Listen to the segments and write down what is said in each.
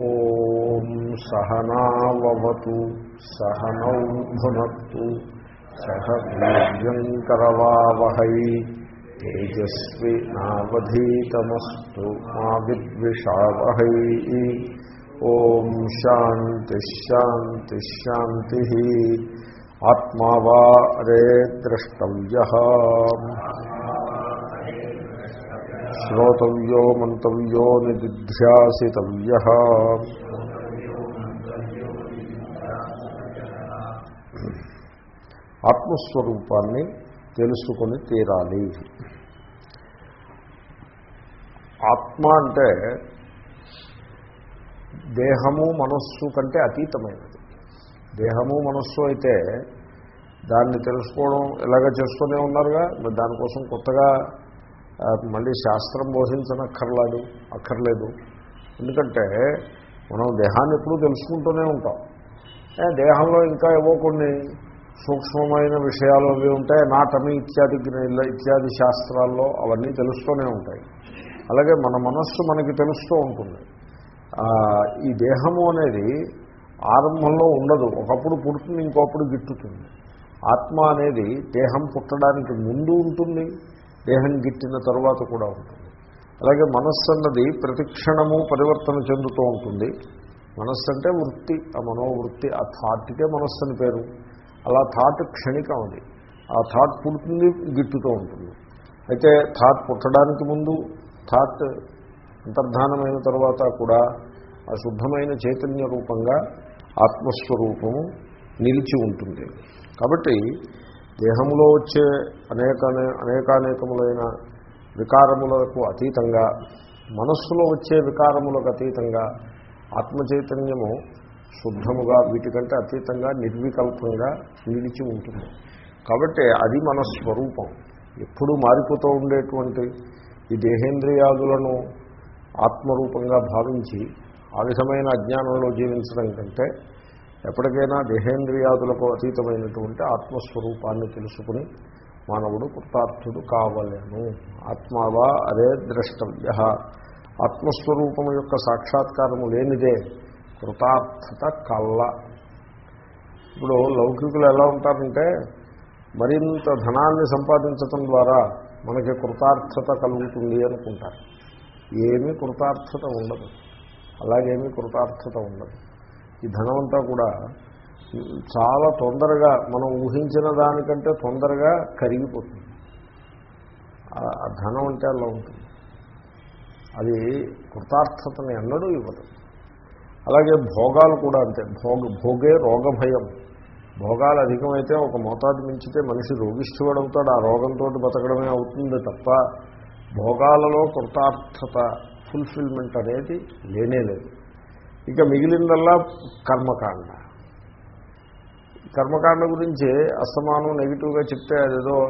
గురుపరంపరాం ఓం సహనావతు సహనౌ భునత్తు సహ వీర్యంకరవావహై తేజస్వి నావధీతమస్తు మా విద్విషావహై. ఓం శాంతి శాంతి శాంతి. ఆత్మా వా అరే ద్రష్టవ్య శ్రోతవ్యో మంతవ్యో నిదిధ్యాసితవ్య ఆత్మస్వరూపాన్ని తెలుసుకొని తీరాలి. ఆత్మ అంటే దేహము మనస్సు కంటే అతీతమైనది. దేహము మనస్సు అయితే దాన్ని తెలుసుకోవడం ఎలాగ చేస్తూనే ఉన్నారుగా? మరి దానికోసం కొత్తగా మళ్ళీ శాస్త్రం బోధించనక్కర్లేదు అక్కర్లేదు. ఎందుకంటే మనం దేహాన్ని ఎప్పుడూ తెలుసుకుంటూనే ఉంటాం. దేహంలో ఇంకా ఏవో కొన్ని సూక్ష్మమైన విషయాలు అవి ఉంటాయి నాటమి ఇత్యాది ఇత్యాది శాస్త్రాల్లో అవన్నీ తెలుస్తూనే ఉంటాయి. అలాగే మన మనస్సు మనకి తెలుస్తూ ఉంటుంది. ఈ దేహము అనేది ఆరంభంలో ఉండదు ఒకప్పుడు పుడుతుంది ఇంకొప్పుడు గిట్టుతుంది. ఆత్మ అనేది దేహం పుట్టడానికి ముందు ఉంటుంది దేహం గిట్టిన తర్వాత కూడా ఉంటుంది. అలాగే మనస్సు అన్నది ప్రతిక్షణము పరివర్తన చెందుతూ ఉంటుంది. మనస్సు అంటే వృత్తి ఆ మనోవృత్తి ఆ థాట్కే మనస్సు అని పేరు. అలా థాట్ క్షణికం అది. ఆ థాట్ పుడుతుంది గిట్టుతూ ఉంటుంది. అయితే థాట్ పుట్టడానికి ముందు థాట్ అంతర్ధానమైన తర్వాత కూడా ఆ శుద్ధమైన చైతన్య రూపంగా ఆత్మస్వరూపము నిలిచి ఉంటుంది. కాబట్టి దేహంలో వచ్చే అనేక అనేకానేకములైన వికారములకు అతీతంగా మనస్సులో వచ్చే వికారములకు అతీతంగా ఆత్మచైతన్యము శుద్ధముగా వీటికంటే అతీతంగా నిర్వికల్పంగా నిలిచి ఉంటుంది. కాబట్టి అది మన స్వరూపం. ఎప్పుడూ మారిపోతూ ఉండేటువంటి ఈ దేహేంద్రియాదులను ఆత్మరూపంగా భావించి ఆ విధమైన అజ్ఞానంలో జీవించడం కంటే ఎప్పటికైనా దేహేంద్రియాదులకు అతీతమైనటువంటి ఆత్మస్వరూపాన్ని తెలుసుకుని మానవుడు కృతార్థుడు కావలేను. ఆత్మావా అదే ద్రష్టవ్య. ఆత్మస్వరూపము యొక్క సాక్షాత్కారము లేనిదే కృతార్థత కళ్ళ ఇప్పుడు లౌకికులు ఎలా ఉంటారంటే మరింత ధనాన్ని సంపాదించటం ద్వారా మనకి కృతార్థత కలుగుతుంది అనుకుంటారు. ఏమీ కృతార్థత ఉండదు. అలాగేమీ కృతార్థత ఉండదు. ఈ ధనమంతా కూడా చాలా తొందరగా మనం ఊహించిన దానికంటే తొందరగా కరిగిపోతుంది. ఆ- ధనం అంటే అలా ఉంటుంది. అది కృతార్థతని ఎన్నడూ ఇవ్వదు. అలాగే భోగాలు కూడా అంతే. భోగ భోగే రోగభయం. భోగాలు అధికమైతే ఒక మోతాదు మించితే మనిషి రోగిష్ఠుడవుతాడు. ఆ రోగంతో బతకడమే అవుతుంది తప్ప భోగాలలో కృతార్థత ఫుల్ఫిల్మెంట్ అనేది లేనే లేదు. ఇక మిగిలిందల్లా కర్మకాండ. కర్మకాండ గురించి అసమానం నెగిటివ్గా చెప్తే అదేదో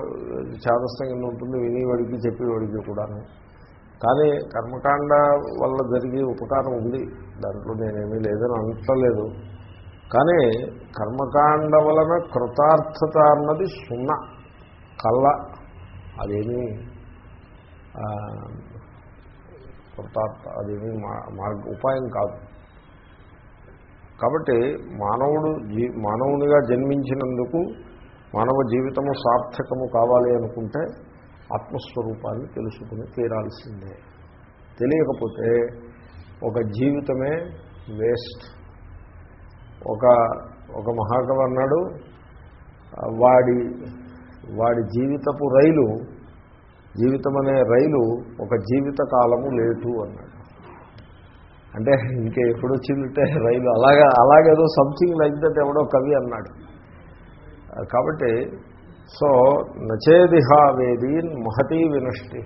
చాదస్తం కింద ఉంటుంది వినేవాడికి చెప్పేవాడికి కూడాను. కానీ కర్మకాండ వల్ల జరిగే ఉపకారం ఉంది. దాంట్లో నేనేమీ లేదని అనట్లేదు. కానీ కర్మకాండ వలన కృతార్థత అన్నది సున్నా కళ్ళ అదేమీ కృతార్థ అదేమీ మా- మార్గ ఉపాయం కాదు. కాబట్టి మానవుడు జీ మానవునిగా జన్మించినందుకు మానవ జీవితము సార్థకము కావాలి అనుకుంటే ఆత్మస్వరూపాన్ని తెలుసుకుని తీరాల్సిందే. తెలియకపోతే ఒక జీవితమే వేస్ట్. ఒక ఒక మహాకవి అన్నాడు వాడి వాడి జీవితపు రైలు జీవితం అనే రైలు ఒక జీవిత కాలము లేటు అన్నాడు. అంటే ఇంకా ఎప్పుడు వచ్చిందంటే రైలు అలాగా అలాగేదో సంథింగ్ లైక్ దట్ ఎవడో కవి అన్నాడు. కాబట్టి సో నచేదిహావేది మహతీ వినష్టి.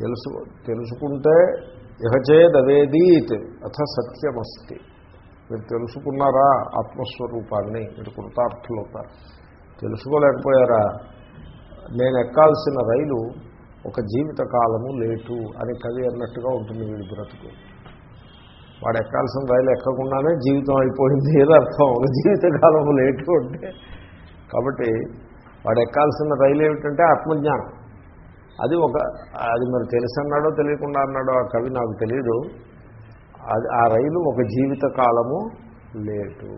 తెలుసు తెలుసుకుంటే ఇహచేదవేదీత్ అథ సత్యమస్తి. మీరు తెలుసుకున్నారా ఆత్మస్వరూపాన్ని? మీరు కృతార్థులవుతారు. తెలుసుకోలేకపోయారా? నేను ఎక్కాల్సిన రైలు ఒక జీవిత కాలము లేటు అని కవి అన్నట్టుగా ఉంటుంది వీడి బ్రతుకు. వాడు ఎక్కాల్సిన రైలు ఎక్కకుండానే జీవితం అయిపోయింది. ఏదో అర్థం. ఒక జీవితకాలము లేటు అంటే కాబట్టి వాడు ఎక్కాల్సిన రైలు ఏమిటంటే ఆత్మజ్ఞానం. అది ఒక అది మరి తెలిసి అన్నాడో తెలియకుండా అన్నాడో ఆ కవి నాకు తెలియదు అది ఆ రైలు ఒక జీవితకాలము లేటు.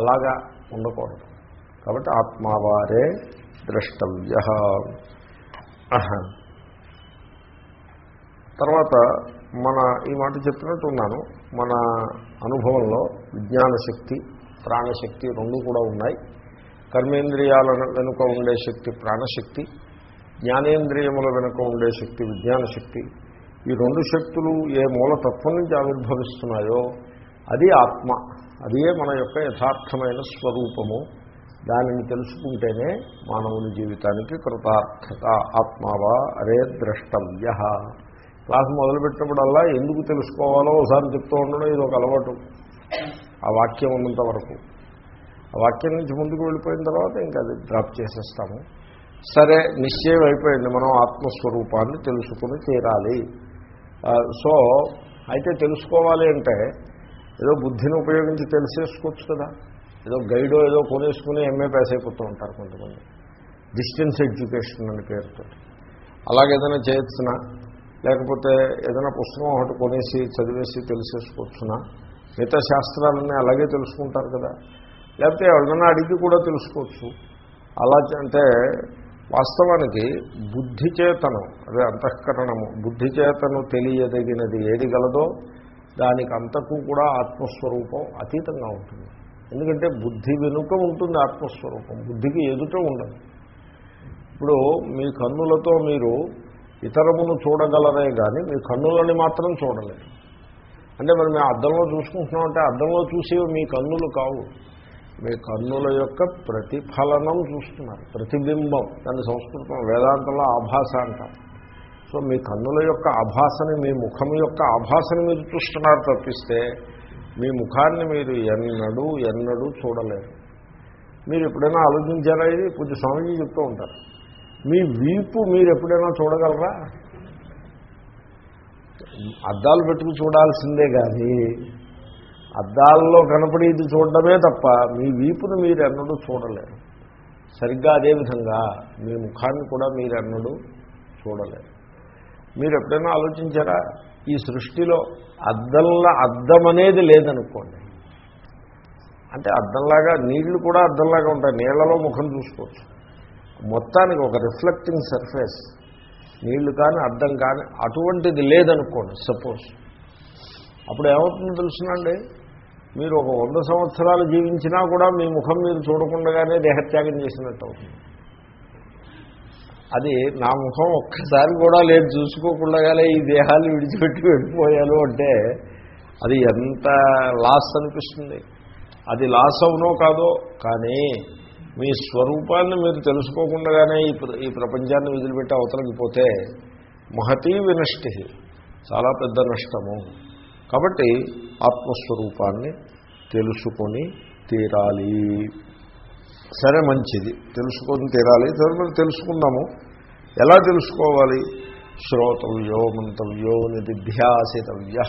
అలాగా ఉండకూడదు. కాబట్టి ఆత్మావారే ద్రష్టవ్య తర్వాత మన ఈ మాట చెప్పినట్టు ఉన్నాను మన అనుభవంలో విజ్ఞాన శక్తి ప్రాణశక్తి రెండు కూడా ఉన్నాయి. కర్మేంద్రియాల వెనుక ఉండే శక్తి ప్రాణశక్తి జ్ఞానేంద్రియముల వెనుక ఉండే శక్తి విజ్ఞాన శక్తి ఈ రెండు శక్తులు ఏ మూలతత్వం నుంచి ఆవిర్భవిస్తున్నాయో అది ఆత్మ. అదే మన యొక్క యథార్థమైన స్వరూపము. దానిని తెలుసుకుంటేనే మానవుని జీవితానికి కృతార్థత. ఆత్మావా అరే ద్రష్టవ్య. క్లాస్ మొదలుపెట్టినప్పుడల్లా ఎందుకు తెలుసుకోవాలో ఒకసారి చెప్తూ ఉండడం ఇది ఒక అలవాటు. ఆ వాక్యం ఉన్నంత వరకు. ఆ వాక్యం నుంచి ముందుకు వెళ్ళిపోయిన తర్వాత ఇంకా అది డ్రాప్ చేసేస్తాము. సరే నిశ్చయం అయిపోయింది. మనం ఆత్మస్వరూపాన్ని తెలుసుకుని తీరాలి. సో అయితే తెలుసుకోవాలి అంటే ఏదో బుద్ధిని ఉపయోగించి తెలిసేసుకోవచ్చు కదా. ఏదో గైడో ఏదో కొనేసుకుని ఎంఏ పాస్ అయిపోతూ ఉంటారు కొంతమంది. డిస్టెన్స్ ఎడ్యుకేషన్ అనే పేరుతో అలాగే ఏదైనా చేయొచ్చునా? లేకపోతే ఏదైనా పుస్తకం ఒకటి కొనేసి చదివేసి తెలిసేసుకొచ్చునా మిగతా శాస్త్రాలన్నీ అలాగే తెలుసుకుంటారు కదా. లేకపోతే ఎవరినైనా అడిగి కూడా తెలుసుకోవచ్చు. అలా అంటే వాస్తవానికి బుద్ధిచేతనం అదే అంతఃకరణము బుద్ధిచేతను తెలియదగినది ఏది గలదో దానికి అంతకు కూడా ఆత్మస్వరూపం అతీతంగా ఉంటుంది. ఎందుకంటే బుద్ధి వెనుక ఉంటుంది ఆత్మస్వరూపం బుద్ధికి ఎదుట ఉండదు. ఇప్పుడు మీ కన్నులతో మీరు ఇతరమును చూడగలరే కానీ మీ కన్నులని మాత్రం చూడలేరు అంటే మరి మేము అద్దంలో చూసుకుంటున్నామంటే అద్దంలో చూసేవి మీ కన్నులు కావు. మీ కన్నుల యొక్క ప్రతిఫలనం చూస్తున్నారు. ప్రతిబింబం దాన్ని సంస్కృతం వేదాంతంలో ఆభాస అంటారు. సో మీ కన్నుల యొక్క ఆభాసని మీ ముఖం యొక్క ఆభాసని మీరు చూస్తున్నారు తప్పిస్తే మీ ముఖాన్ని మీరు ఎన్నడూ ఎన్నడూ చూడలేరు. మీరు ఎప్పుడైనా ఆలోచించారా ఇది? పూజ స్వామిజీ చెప్తూ ఉంటారు. మీ వీపు మీరు ఎప్పుడైనా చూడగలరా? అద్దాలు పెట్టుకు చూడాల్సిందే కానీ అద్దాల్లో కనపడేది చూడడమే తప్ప మీ వీపును మీరు ఎన్నడూ చూడలేరు. సరిగ్గా అదేవిధంగా మీ ముఖాన్ని కూడా మీరు ఎన్నడూ చూడలేరు. మీరు ఎప్పుడైనా ఆలోచించారా? ఈ సృష్టిలో అద్దంలా అద్దం అనేది లేదనుకోండి. అంటే అద్దంలాగా నీళ్ళు కూడా అద్దంలాగా ఉంటాయి. నీళ్ళలో ముఖం చూసుకోవచ్చు. మొత్తానికి ఒక రిఫ్లెక్టింగ్ సర్ఫేస్. నీళ్ళు కానీ అర్థం కానీ అటువంటిది లేదనుకోండి సపోజ్. అప్పుడు ఏమవుతుందో తెలుసునండి? మీరు ఒక వంద సంవత్సరాలు జీవించినా కూడా మీ ముఖం మీరు చూడకుండానే దేహత్యాగం చేసినట్టు అవుతుంది. అది నా ముఖం ఒక్కసారి కూడా లేదు చూసుకోకుండానే ఈ దేహాలు విడిచిపెట్టి వెళ్ళిపోయాను అంటే అది ఎంత లాస్ అనిపిస్తుంది. అది లాస్ అవునో కాదో కానీ మీ స్వరూపాన్ని మీరు తెలుసుకోకుండానే ఈ ఈ ప్రపంచాన్ని వదిలిపెట్టి అవతలకిపోతే మహతీ వినష్టి చాలా పెద్ద నష్టము. కాబట్టి ఆత్మస్వరూపాన్ని తెలుసుకొని తీరాలి. సరే మంచిది. తెలుసుకొని తీరాలి. తర్వాత తెలుసుకుందాము. ఎలా తెలుసుకోవాలి? శ్రోతవ్యో మంతవ్యో నిధిధ్యాసితవ్య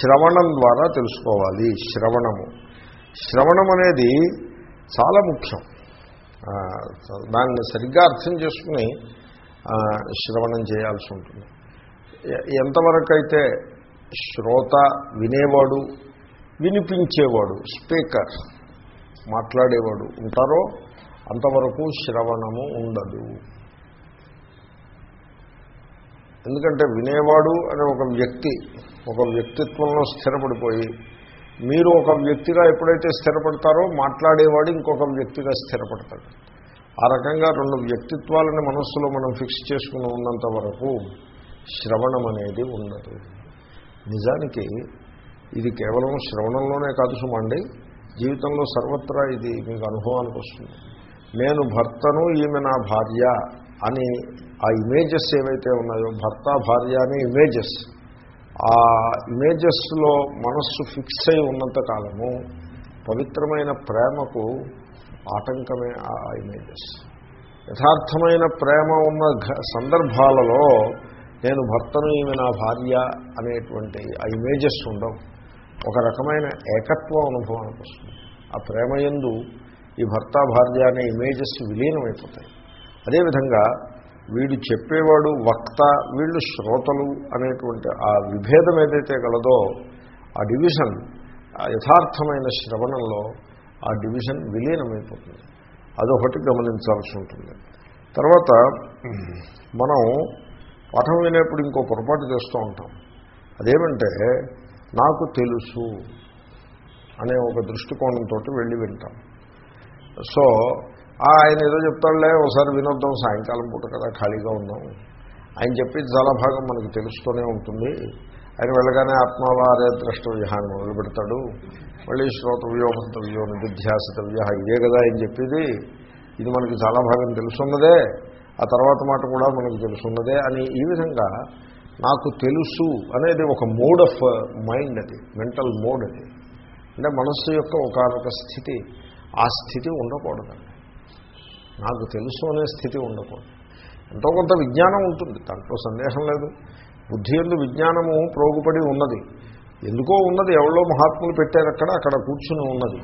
శ్రవణం ద్వారా తెలుసుకోవాలి. శ్రవణము. శ్రవణం అనేది చాలా ముఖ్యం. దాన్ని సరిగ్గా అర్థం చేసుకుని శ్రవణం చేయాల్సి ఉంటుంది. ఎంతవరకు అయితే శ్రోత వినేవాడు వినిపించేవాడు స్పీకర్ మాట్లాడేవాడు ఉంటారో అంతవరకు శ్రవణము ఉండదు. ఎందుకంటే వినేవాడు అనే ఒక వ్యక్తి ఒక వ్యక్తిత్వంలో స్థిరపడిపోయి మీరు ఒక వ్యక్తిగా ఎప్పుడైతే స్థిరపడతారో మాట్లాడేవాడు ఇంకొక వ్యక్తిగా స్థిరపడతాడు. ఆ రకంగా రెండు వ్యక్తిత్వాలని మనస్సులో మనం ఫిక్స్ చేసుకుని ఉన్నంత వరకు శ్రవణం అనేది ఉండదు. నిజానికి ఇది కేవలం శ్రవణంలోనే కాదు సుమండి జీవితంలో సర్వత్రా ఇది మీకు అనుభవానికి వస్తుంది. నేను భర్తను ఈమె నా భార్య అని ఆ ఇమేజెస్ ఏవైతే ఉన్నాయో భర్త భార్య అనే ఇమేజెస్ ఆ ఇమేజెస్లో మనస్సు ఫిక్స్ అయి ఉన్నంత కాలము పవిత్రమైన ప్రేమకు ఆటంకమే ఆ ఇమేజెస్. యథార్థమైన ప్రేమ ఉన్న ఘ- సందర్భాలలో నేను భర్తను ఈమె నా భార్య అనేటువంటి ఆ ఇమేజెస్ ఉండవు. ఒక రకమైన ఏకత్వ అనుభవానికి వస్తుంది. ఆ ప్రేమ యందు ఈ భర్త భార్య అనే ఇమేజెస్ విలీనమైపోతాయి. అదేవిధంగా వీడు చెప్పేవాడు వక్త వీళ్ళు శ్రోతలు అనేటువంటి ఆ విభేదం ఏదైతే కలదో ఆ డివిజన్ యథార్థమైన శ్రవణంలో ఆ డివిజన్ విలీనమైపోతుంది. అదొకటి గమనించాల్సి ఉంటుంది. తర్వాత మనం పాఠం వినేప్పుడు ఇంకో పొరపాటు చేస్తూ ఉంటాం. అదేమంటే నాకు తెలుసు అనే ఒక దృష్టికోణంతో వెళ్ళి వింటాం. సో ఆయన ఏదో చెప్తాడులే ఒకసారి వినొద్దాం సాయంకాలం పూట కదా ఖాళీగా ఉందాం ఆయన చెప్పేది చాలా భాగం మనకు తెలుస్తూనే ఉంటుంది. ఆయన వెళ్ళగానే ఆత్మవారే ద్రష్ట వ్యూహాన్ని మొదలు పెడతాడు మళ్ళీ శ్రోతవ్యో మంతవ్యో ఇదే కదా ఆయన చెప్పేది. ఇది మనకి చాలా భాగం తెలుసున్నదే. ఆ తర్వాత మాట కూడా మనకు తెలుసున్నదే అని ఈ విధంగా నాకు తెలుసు అనేది ఒక మోడ్ ఆఫ్ మైండ్ అది మెంటల్ మోడ్ అది. అంటే మనస్సు యొక్క ఒకనొక స్థితి ఆ స్థితి ఉండకూడదండి. నాకు తెలుసు అనే స్థితి ఉండకూడదు. ఎంతో కొంత విజ్ఞానం ఉంటుంది. దాంట్లో సందేహం లేదు. బుద్ధి ఎందు విజ్ఞానము ప్రోగుపడి ఉన్నది. ఎందుకో ఉన్నది. ఎవరో మహాత్ములు పెట్టారు అక్కడ. అక్కడ కూర్చుని ఉన్నది.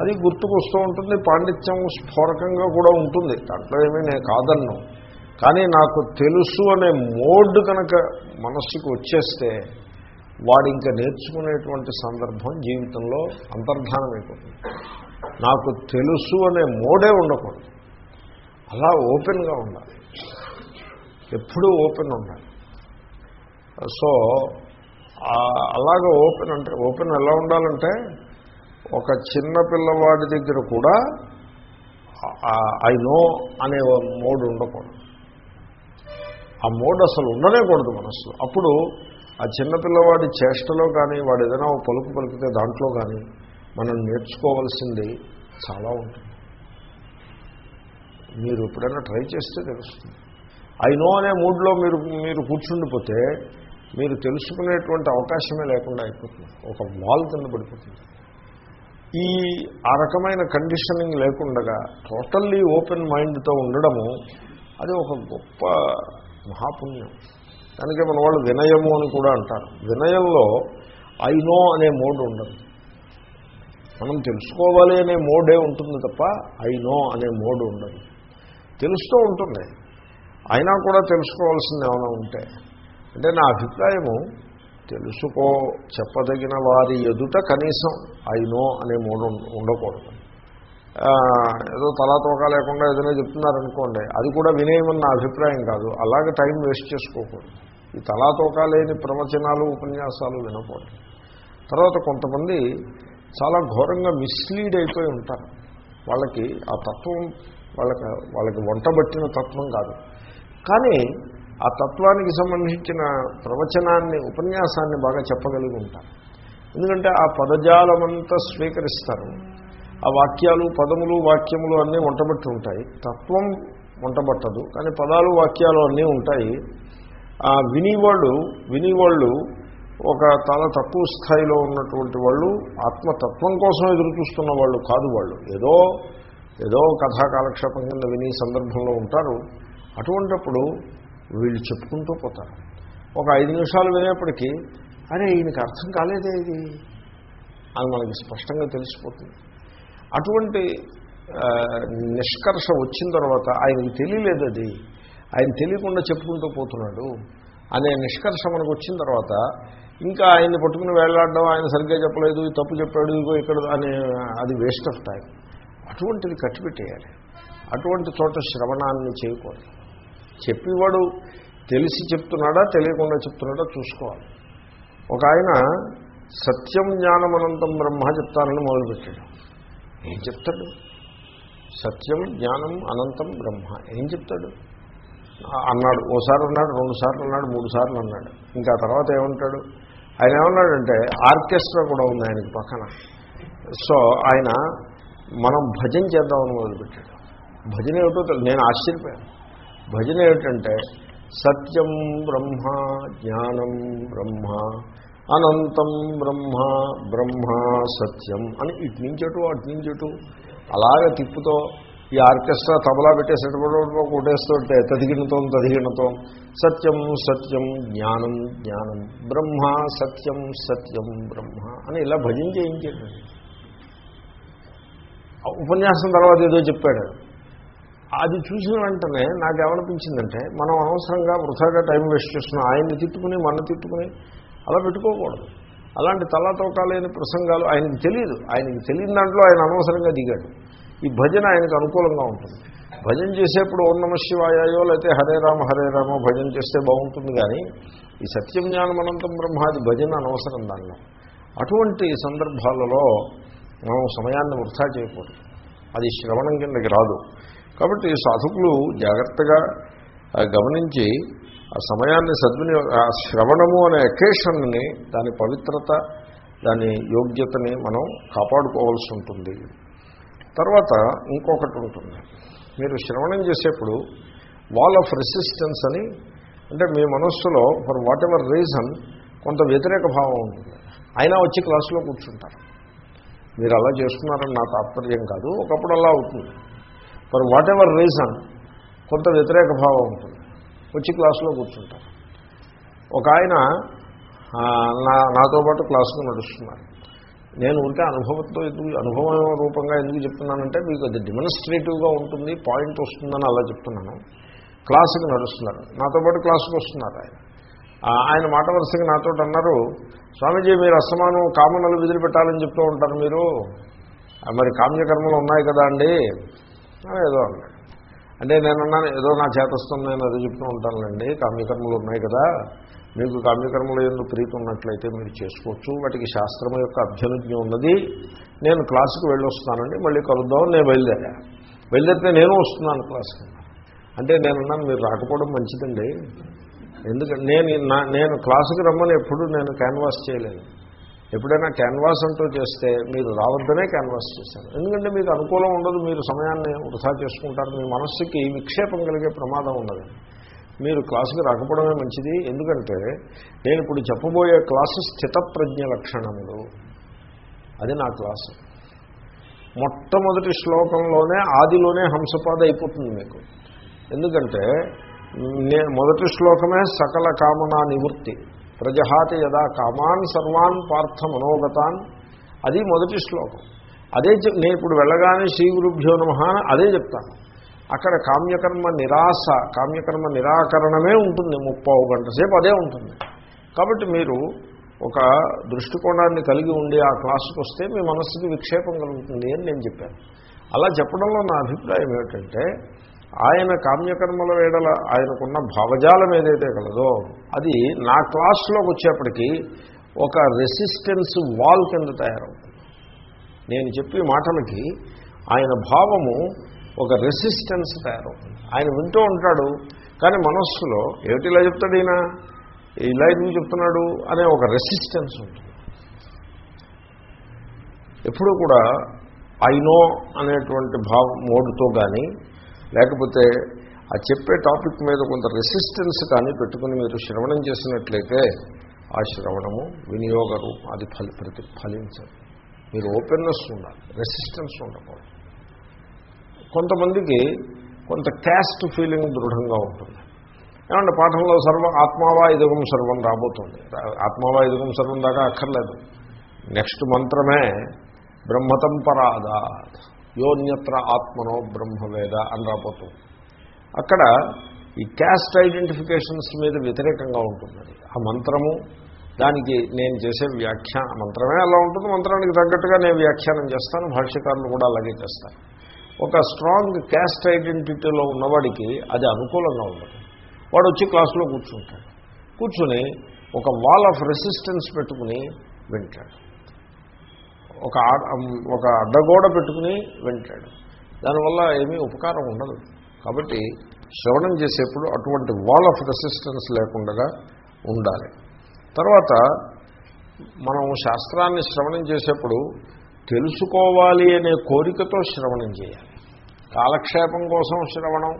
అది గుర్తుకొస్తూ ఉంటుంది. పాండిత్యం స్ఫోరకంగా కూడా ఉంటుంది. దాంట్లో ఏమీ నేను కాదన్ను. కానీ నాకు తెలుసు అనే మోడ్ కనుక మనస్సుకు వచ్చేస్తే వాడు ఇంకా నేర్చుకునేటువంటి సందర్భం జీవితంలో అంతర్ధానమైపోతుంది. నాకు తెలుసు అనే మోడే ఉండకూడదు. అలా ఓపెన్గా ఉండాలి. ఎప్పుడూ ఓపెన్ ఉండాలి. సో ఆ- అలాగ ఓపెన్ అంటే ఓపెన్ ఎలా ఉండాలంటే ఒక చిన్న పిల్లవాడి దగ్గర కూడా ఐ నో అనే మోడ్ ఉండకూడదు. ఆ మోడ్ అసలు ఉండనేకూడదు మనసులో అప్పుడు ఆ చిన్నపిల్లవాడి చేష్టలో కానీ వాడు ఏదైనా పలుకు పలికితే దాంట్లో కానీ మనం నేర్చుకోవాల్సింది చాలా ఉంటుంది. మీరు ఎప్పుడైనా ట్రై చేస్తే తెలుస్తుంది. అయినో అనే మూడ్లో మీరు మీరు కూర్చుండిపోతే మీరు తెలుసుకునేటువంటి అవకాశమే లేకుండా అయిపోతుంది. ఒక వాల్ కింద పడిపోతుంది. ఈ ఆ రకమైన కండిషనింగ్ లేకుండగా టోటల్లీ ఓపెన్ మైండ్తో ఉండడము అది ఒక గొప్ప మహాపుణ్యం. దానికే మన వాళ్ళు వినయము అని కూడా అంటారు. వినయంలో ఐ నో అనే మోడ్ ఉండదు. మనం తెలుసుకోవాలి అనే మోడే ఉంటుంది తప్ప ఐ నో అనే మోడ్ ఉండదు. తెలుస్తూ ఉంటుంది. అయినా కూడా తెలుసుకోవాల్సింది ఏమైనా ఉంటే. అంటే నా అభిప్రాయము తెలుసుకో చెప్పదగిన వారి ఎదుట కనీసం అయినో అనే మూడు ఉండకూడదు. ఏదో తలాతోక లేకుండా ఏదైనా చెప్తున్నారనుకోండి అది కూడా వినేయమని నా అభిప్రాయం కాదు. అలాగే టైం వేస్ట్ చేసుకోకూడదు. ఈ తలాతోక లేని ప్రవచనాలు ఉపన్యాసాలు వినకూడదు. తర్వాత కొంతమంది చాలా ఘోరంగా మిస్లీడ్ అయిపోయి ఉంటారు. వాళ్ళకి ఆ తత్వం వాళ్ళకి వాళ్ళకి వంటబట్టిన తత్వం కాదు. కానీ ఆ తత్వానికి సంబంధించిన ప్రవచనాన్ని ఉపన్యాసాన్ని బాగా చెప్పగలిగి ఉంటారు. ఎందుకంటే ఆ పదజాలమంతా స్వీకరిస్తారు. ఆ వాక్యాలు పదములు వాక్యములు అన్నీ వంటబట్టి ఉంటాయి. తత్వం వంటబట్టదు కానీ పదాలు వాక్యాలు అన్నీ ఉంటాయి. ఆ వినివాళ్ళు వినివాళ్ళు ఒక చాలా తక్కువ స్థాయిలో ఉన్నటువంటి వాళ్ళు ఆత్మతత్వం కోసం ఎదురు చూస్తున్న వాళ్ళు కాదు వాళ్ళు. ఏదో ఏదో కథా కాలక్షేపం కింద విని సందర్భంలో ఉంటారు. అటువంటప్పుడు వీళ్ళు చెప్పుకుంటూ పోతారు. ఒక ఐదు నిమిషాలు వినేప్పటికీ అరే ఈయనకి అర్థం కాలేదే ఇది. అని మనకి స్పష్టంగా తెలిసిపోతుంది. అటువంటి నిష్కర్ష వచ్చిన తర్వాత ఆయనకి తెలియలేదు అది. ఆయన తెలియకుండా చెప్పుకుంటూ పోతున్నాడు అనే నిష్కర్ష మనకు వచ్చిన తర్వాత ఇంకా ఆయన్ని పట్టుకుని వేలాడడం ఆయన సరిగ్గా చెప్పలేదు తప్పు చెప్పాడు ఇదిగో ఇక్కడ అనే అది వేస్ట్ ఆఫ్ టైం అటువంటిది కట్టిపెట్టేయాలి. అటువంటి చోట శ్రవణాన్ని చేయకూడదు. చెప్పేవాడు తెలిసి చెప్తున్నాడా తెలియకుండా చెప్తున్నాడా చూసుకోవాలి. ఒక ఆయన సత్యం జ్ఞానం అనంతం బ్రహ్మ చెప్తానని మొదలుపెట్టాడు. ఏం చెప్తాడు? సత్యం జ్ఞానం అనంతం బ్రహ్మ. ఏం చెప్తాడు? అన్నాడు. ఓసారి అన్నాడు రెండు సార్లు అన్నాడు మూడు సార్లు అన్నాడు. ఇంకా తర్వాత ఏమంటాడు? ఆయన ఏమన్నాడంటే ఆర్కెస్ట్రా కూడా ఉంది ఆయనకి పక్కన. సో ఆయన మనం భజన చేద్దామని మొదలుపెట్టాడు. భజన ఏమిటో నేను ఆశ్చర్యపోయాను. భజన ఏమిటంటే సత్యం బ్రహ్మ జ్ఞానం బ్రహ్మ అనంతం బ్రహ్మ బ్రహ్మ సత్యం అని ఇటు నుంచి అటు అటు నుంచి అటు అలాగే తిప్పుతో ఈ ఆర్కెస్ట్రా తబలా పెట్టేసేటప్పుడు కొట్టేస్తుంటే తదిగినతో తదిగినతో సత్యం సత్యం జ్ఞానం జ్ఞానం బ్రహ్మ సత్యం సత్యం బ్రహ్మ అని ఇలా భజన చేయించేటండి ఉపన్యాసం తర్వాత ఏదో చెప్పాడు. అది చూసిన వెంటనే నాకేమనిపించిందంటే మనం అనవసరంగా వృధాగా టైం వేస్ట్ చేస్తున్నాం. ఆయన్ని తిట్టుకుని మన తిట్టుకుని అలా పెట్టుకోకూడదు. అలాంటి తలాతోకాలేని ప్రసంగాలు ఆయనకి తెలియదు ఆయనకి తెలియని దాంట్లో ఆయన అనవసరంగా దిగాడు. ఈ భజన ఆయనకు అనుకూలంగా ఉంటుంది. భజన చేసేప్పుడు ఓం నమ శివాయో లేకపోతే హరే రామ హరే రామ భజన చేస్తే బాగుంటుంది కానీ ఈ సత్యం జ్ఞానమనంతం బ్రహ్మాది భజన అనవసరం దానిలో. అటువంటి సందర్భాలలో మనం సమయాన్ని వృధా చేయకూడదు. అది శ్రవణం కిందకి రాదు. కాబట్టి సాధకులు జాగ్రత్తగా గమనించి ఆ సమయాన్ని సద్వినియోగ ఆ శ్రవణము అనే అకేషన్ని దాని పవిత్రత దాని యోగ్యతని మనం కాపాడుకోవాల్సి ఉంటుంది. తర్వాత ఇంకొకటి ఉంటుంది. మీరు శ్రవణం చేసేప్పుడు వాల్ ఆఫ్ రెసిస్టెన్స్ అని అంటే మీ మనస్సులో ఫర్ వాట్ ఎవర్ రీజన్ కొంత వ్యతిరేక భావం ఉంటుంది. అయినా వచ్చి క్లాసులో కూర్చుంటారు. మీరు అలా చేస్తున్నారని నా తాత్పర్యం కాదు. ఒకప్పుడు అలా అవుతుంది. ఫర్ వాట్ ఎవర్ రీజన్ కొంత వ్యతిరేక భావం ఉంటుంది. వచ్చి క్లాసులో కూర్చుంటారు. ఒక ఆయన నా నాతో పాటు క్లాసులో నడుస్తున్నారు. నేను ఉంటే అనుభవంతో ఎందుకు అనుభవం రూపంగా ఎందుకు చెప్తున్నానంటే మీకు అది డెమోన్స్ట్రేటివ్గా ఉంటుంది పాయింట్ వస్తుందని అలా చెప్తున్నాను. క్లాసుకి నడుస్తున్నారు. నాతో పాటు క్లాసుకి వస్తున్నారు ఆయన. ఆయన మాట వరుసగా నాతో అన్నారు. స్వామీజీ మీరు అస్తమానం కామనలు విధులు పెట్టాలని చెప్తూ ఉంటారు మీరు. మరి కామ్యకర్మలు ఉన్నాయి కదా అండి? ఏదో అన్నాడు. అంటే నేనున్నాను ఏదో నా చేతస్థం నేను అది చెప్తూ ఉంటానండి కామ్యకర్మలు ఉన్నాయి కదా. మీకు కామ్యకర్మలు ఎందుకు ప్రీతి ఉన్నట్లయితే మీరు చేసుకోవచ్చు. వాటికి శాస్త్రం యొక్క అభ్యనుజ్ఞ ఉన్నది. నేను క్లాసుకు వెళ్ళొస్తానండి మళ్ళీ కలుద్దాం నేను బయలుదేరా. బయలుదేరితే నేను వస్తున్నాను క్లాస్కి. అంటే నేనున్నాను మీరు రాకపోవడం మంచిదండి. ఎందుకంటే నేను నా- నేను క్లాసుకి రమ్మని ఎప్పుడు నేను క్యాన్వాస్ చేయలేదు. ఎప్పుడైనా క్యాన్వాస్ అంటూ చేస్తే మీరు రావద్దనే క్యాన్వాస్ చేశాను ఎందుకంటే మీకు అనుకూలం ఉండదు మీరు సమయాన్ని వృధా చేసుకుంటారు మీ మనస్సుకి విక్షేపం కలిగే ప్రమాదం ఉండదు. మీరు క్లాసుకి రాకపోవడమే మంచిది ఎందుకంటే నేను ఇప్పుడు చెప్పబోయే క్లాసు స్థితప్రజ్ఞ లక్షణములు. అది నా క్లాసు. మొట్టమొదటి శ్లోకంలోనే ఆదిలోనే హంసపాద అయిపోతుంది మీకు. ఎందుకంటే మొదటి శ్లోకమే సకల కామనా నివృత్తి. ప్రజహాతి యదా కామాన్ సర్వాన్ పార్థ మనోగతాన్. అది మొదటి శ్లోకం. అదే చెప్ నేను ఇప్పుడు వెళ్ళగానే శ్రీ గురుభ్యో నమ అదే చెప్తాను. అక్కడ కామ్యకర్మ నిరాశ కామ్యకర్మ నిరాకరణమే ఉంటుంది ముప్పావు గంట సేపు అదే ఉంటుంది. కాబట్టి మీరు ఒక దృష్టికోణాన్ని కలిగి ఉండి ఆ క్లాసుకు వస్తే మీ మనస్సుకి విక్షేపం కలుగుతుంది అని నేను చెప్పాను. అలా చెప్పడంలో నా అభిప్రాయం ఏమిటంటే ఆయన కామ్యకర్మల వేడల ఆయనకున్న భావజాలం ఏదైతే కలదో అది నా క్లాస్లోకి వచ్చేప్పటికీ ఒక రెసిస్టెన్స్ వాల్ కింద తయారవుతుంది. నేను చెప్పే మాటలకి ఆయన భావము ఒక రెసిస్టెన్స్ తయారవుతుంది. ఆయన వింటూ ఉంటాడు కానీ మనస్సులో ఏమిటి ఇలా చెప్తాడు ఈయన? ఇలా ఎందుకు చెప్తున్నాడు అనే ఒక రెసిస్టెన్స్ ఉంటుంది. ఎప్పుడూ కూడా ఐనో అనేటువంటి భావ మోడ్తో కానీ లేకపోతే ఆ చెప్పే టాపిక్ మీద కొంత రెసిస్టెన్స్ కానీ పెట్టుకుని మీరు శ్రవణం చేసినట్లయితే ఆ శ్రవణము వినియోగ రూపం అది ఫలి ప్రతి ఫలించదు. మీరు ఓపెన్నెస్ ఉండాలి రెసిస్టెన్స్ ఉండకూడదు. కొంతమందికి కొంత క్యాస్ట్ ఫీలింగ్ దృఢంగా ఉంటుంది. ఏమంటే పాఠంలో సర్వ ఆత్మావా ఇదగం సర్వం రాబోతుంది. ఆత్మావా ఇదగం సర్వం దాకా అక్కర్లేదు. నెక్స్ట్ మంత్రమే బ్రహ్మతం పరాదాత్ యోన్యత్ర ఆత్మనో బ్రహ్మవేద అని రాబోతుంది అక్కడ ఈ క్యాస్ట్ ఐడెంటిఫికేషన్స్ మీద వ్యతిరేకంగా ఉంటుంది ఆ మంత్రము దానికి నేను చేసే వ్యాఖ్యా మంత్రమే అలా ఉంటుంది. మంత్రానికి తగ్గట్టుగా నేను వ్యాఖ్యానం చేస్తాను. భాష్యకారులు కూడా అలాగే చేస్తాను ఒక స్ట్రాంగ్ క్యాస్ట్ ఐడెంటిటీలో ఉన్నవాడికి అది అనుకూలంగా ఉండదు. వాడు వచ్చి క్లాసులో కూర్చుంటాడు. కూర్చుని ఒక వాల్ ఆఫ్ రెసిస్టెన్స్ పెట్టుకుని వింటాడు. ఒక ఒక అడ్డగోడ పెట్టుకుని వింటాడు. దానివల్ల ఏమీ ఉపకారం ఉండదు. కాబట్టి శ్రవణం చేసేప్పుడు అటువంటి వాల్ ఆఫ్ రెసిస్టెన్స్ లేకుండా ఉండాలి. తర్వాత మనం శాస్త్రాన్ని శ్రవణం చేసేప్పుడు తెలుసుకోవాలి అనే కోరికతో శ్రవణం చేయాలి. కాలక్షేపం కోసం శ్రవణం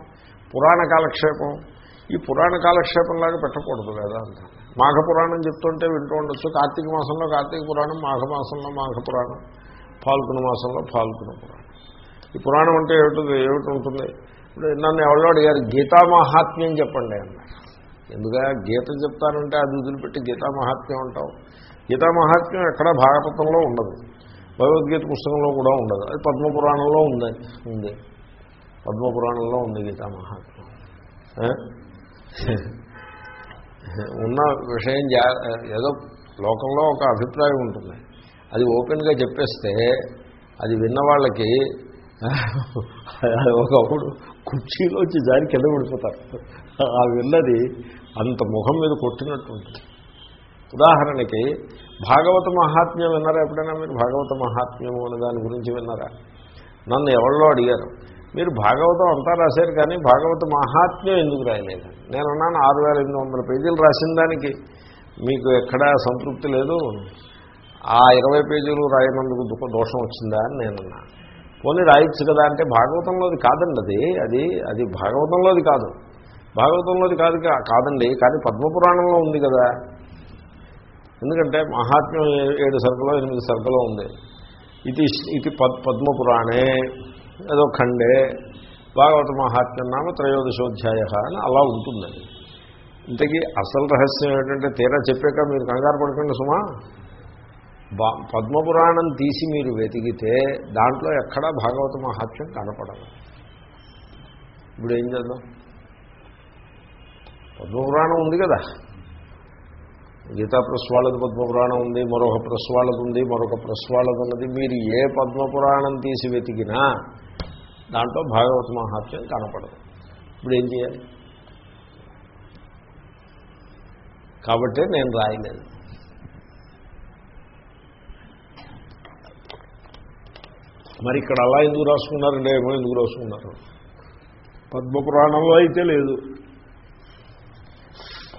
పురాణ కాలక్షేపం. ఈ పురాణ కాలక్షేపంలాగా పెట్టకూడదు వేదాంతం మాఘ పురాణం చెప్తుంటే వింటూ ఉండొచ్చు. కార్తీక మాసంలో కార్తీక పురాణం మాఘ మాసంలో మాఘ పురాణం పాల్గొన మాసంలో పాల్గొన పురాణం. ఈ పురాణం అంటే ఏమిటి ఏమిటి ఉంటుంది? ఇప్పుడు నన్ను ఎవరో అడిగారు గీతా మహాత్మ్యం చెప్పండి అన్నారు. ఎందుక? గీత చెప్తానంటే అది వదిలిపెట్టి గీతా మహాత్మ్యం అంటాం గీతా మహాత్మ్యం ఎక్కడ భాగవతంలో ఉండదు. భగవద్గీత పుస్తకంలో కూడా ఉండదు. అది పద్మపురాణంలో ఉంది. ఉంది. పద్మపురాణంలో ఉంది గీతా మహాత్మ్యం. ఉన్న విషయం జా ఏదో లోకంలో ఒక అభిప్రాయం ఉంటుంది. అది ఓపెన్గా చెప్పేస్తే అది విన్న వాళ్ళకి ఒకప్పుడు కుర్చీలో వచ్చి జారి కింద పడిపోతారు. ఆ విన్నది అంత ముఖం మీద కొట్టినట్టు ఉంటుంది. ఉదాహరణకి భాగవత మహాత్మ్యం విన్నారా ఎప్పుడైనా మీరు? భాగవత మహాత్మ్యము అనే దాని గురించి విన్నారా? నన్ను ఎవరిలో అడిగారు. మీరు భాగవతం అంతా రాశారు కానీ భాగవత మహాత్మ్యం ఎందుకు రాయలేదు? నేను అన్నాను ఆరు వేల ఎనిమిది వందల పేజీలు రాసిన దానికి మీకు ఎక్కడా సంతృప్తి లేదు. ఆ ఇరవై పేజీలు రాయనందుకు దుఃఖ దోషం వచ్చిందా అని నేను అన్నా పోనీ రాయొచ్చు కదా అంటే భాగవతంలోది కాదండి అది. అది అది భాగవతంలోది కాదు. భాగవతంలోది కాదు కాదండి కానీ పద్మపురాణంలో ఉంది కదా. ఎందుకంటే మహాత్మ్యం ఏడు సరుకులో ఎనిమిది సరుకులో ఉంది. ఇది ఇది పద్ పద్మపురాణే. ఏదో ఖండే భాగవత మహాత్మ్యం నామ త్రయోదశోధ్యాయ అని అలా ఉంటుంది ఇంతకీ అసలు రహస్యం ఏంటంటే తీరా చెప్పాక మీరు కంగారు పడకండి సుమా. బా- పద్మపురాణం తీసి మీరు వెతికితే దాంట్లో ఎక్కడా భాగవత మహాత్మ్యం కనపడదు. ఇప్పుడు ఏం చేద్దాం? పద్మపురాణం ఉంది కదా. గీతా ప్రెస్ పద్మపురాణం ఉంది మరొక ప్రెస్ ఉంది మరొక ప్రెస్ ఉన్నది. మీరు ఏ పద్మపురాణం తీసి వెతికినా దాంట్లో భాగవత మహాత్మ్యం కనపడదు. ఇప్పుడు ఏం చేయాలి? కాబట్టే నేను రాయలేదు. మరి ఇక్కడ అలా ఎందుకు రాసుకున్నారండి ఏమో ఎందుకు రాసుకున్నారు? పద్మపురాణంలో అయితే లేదు.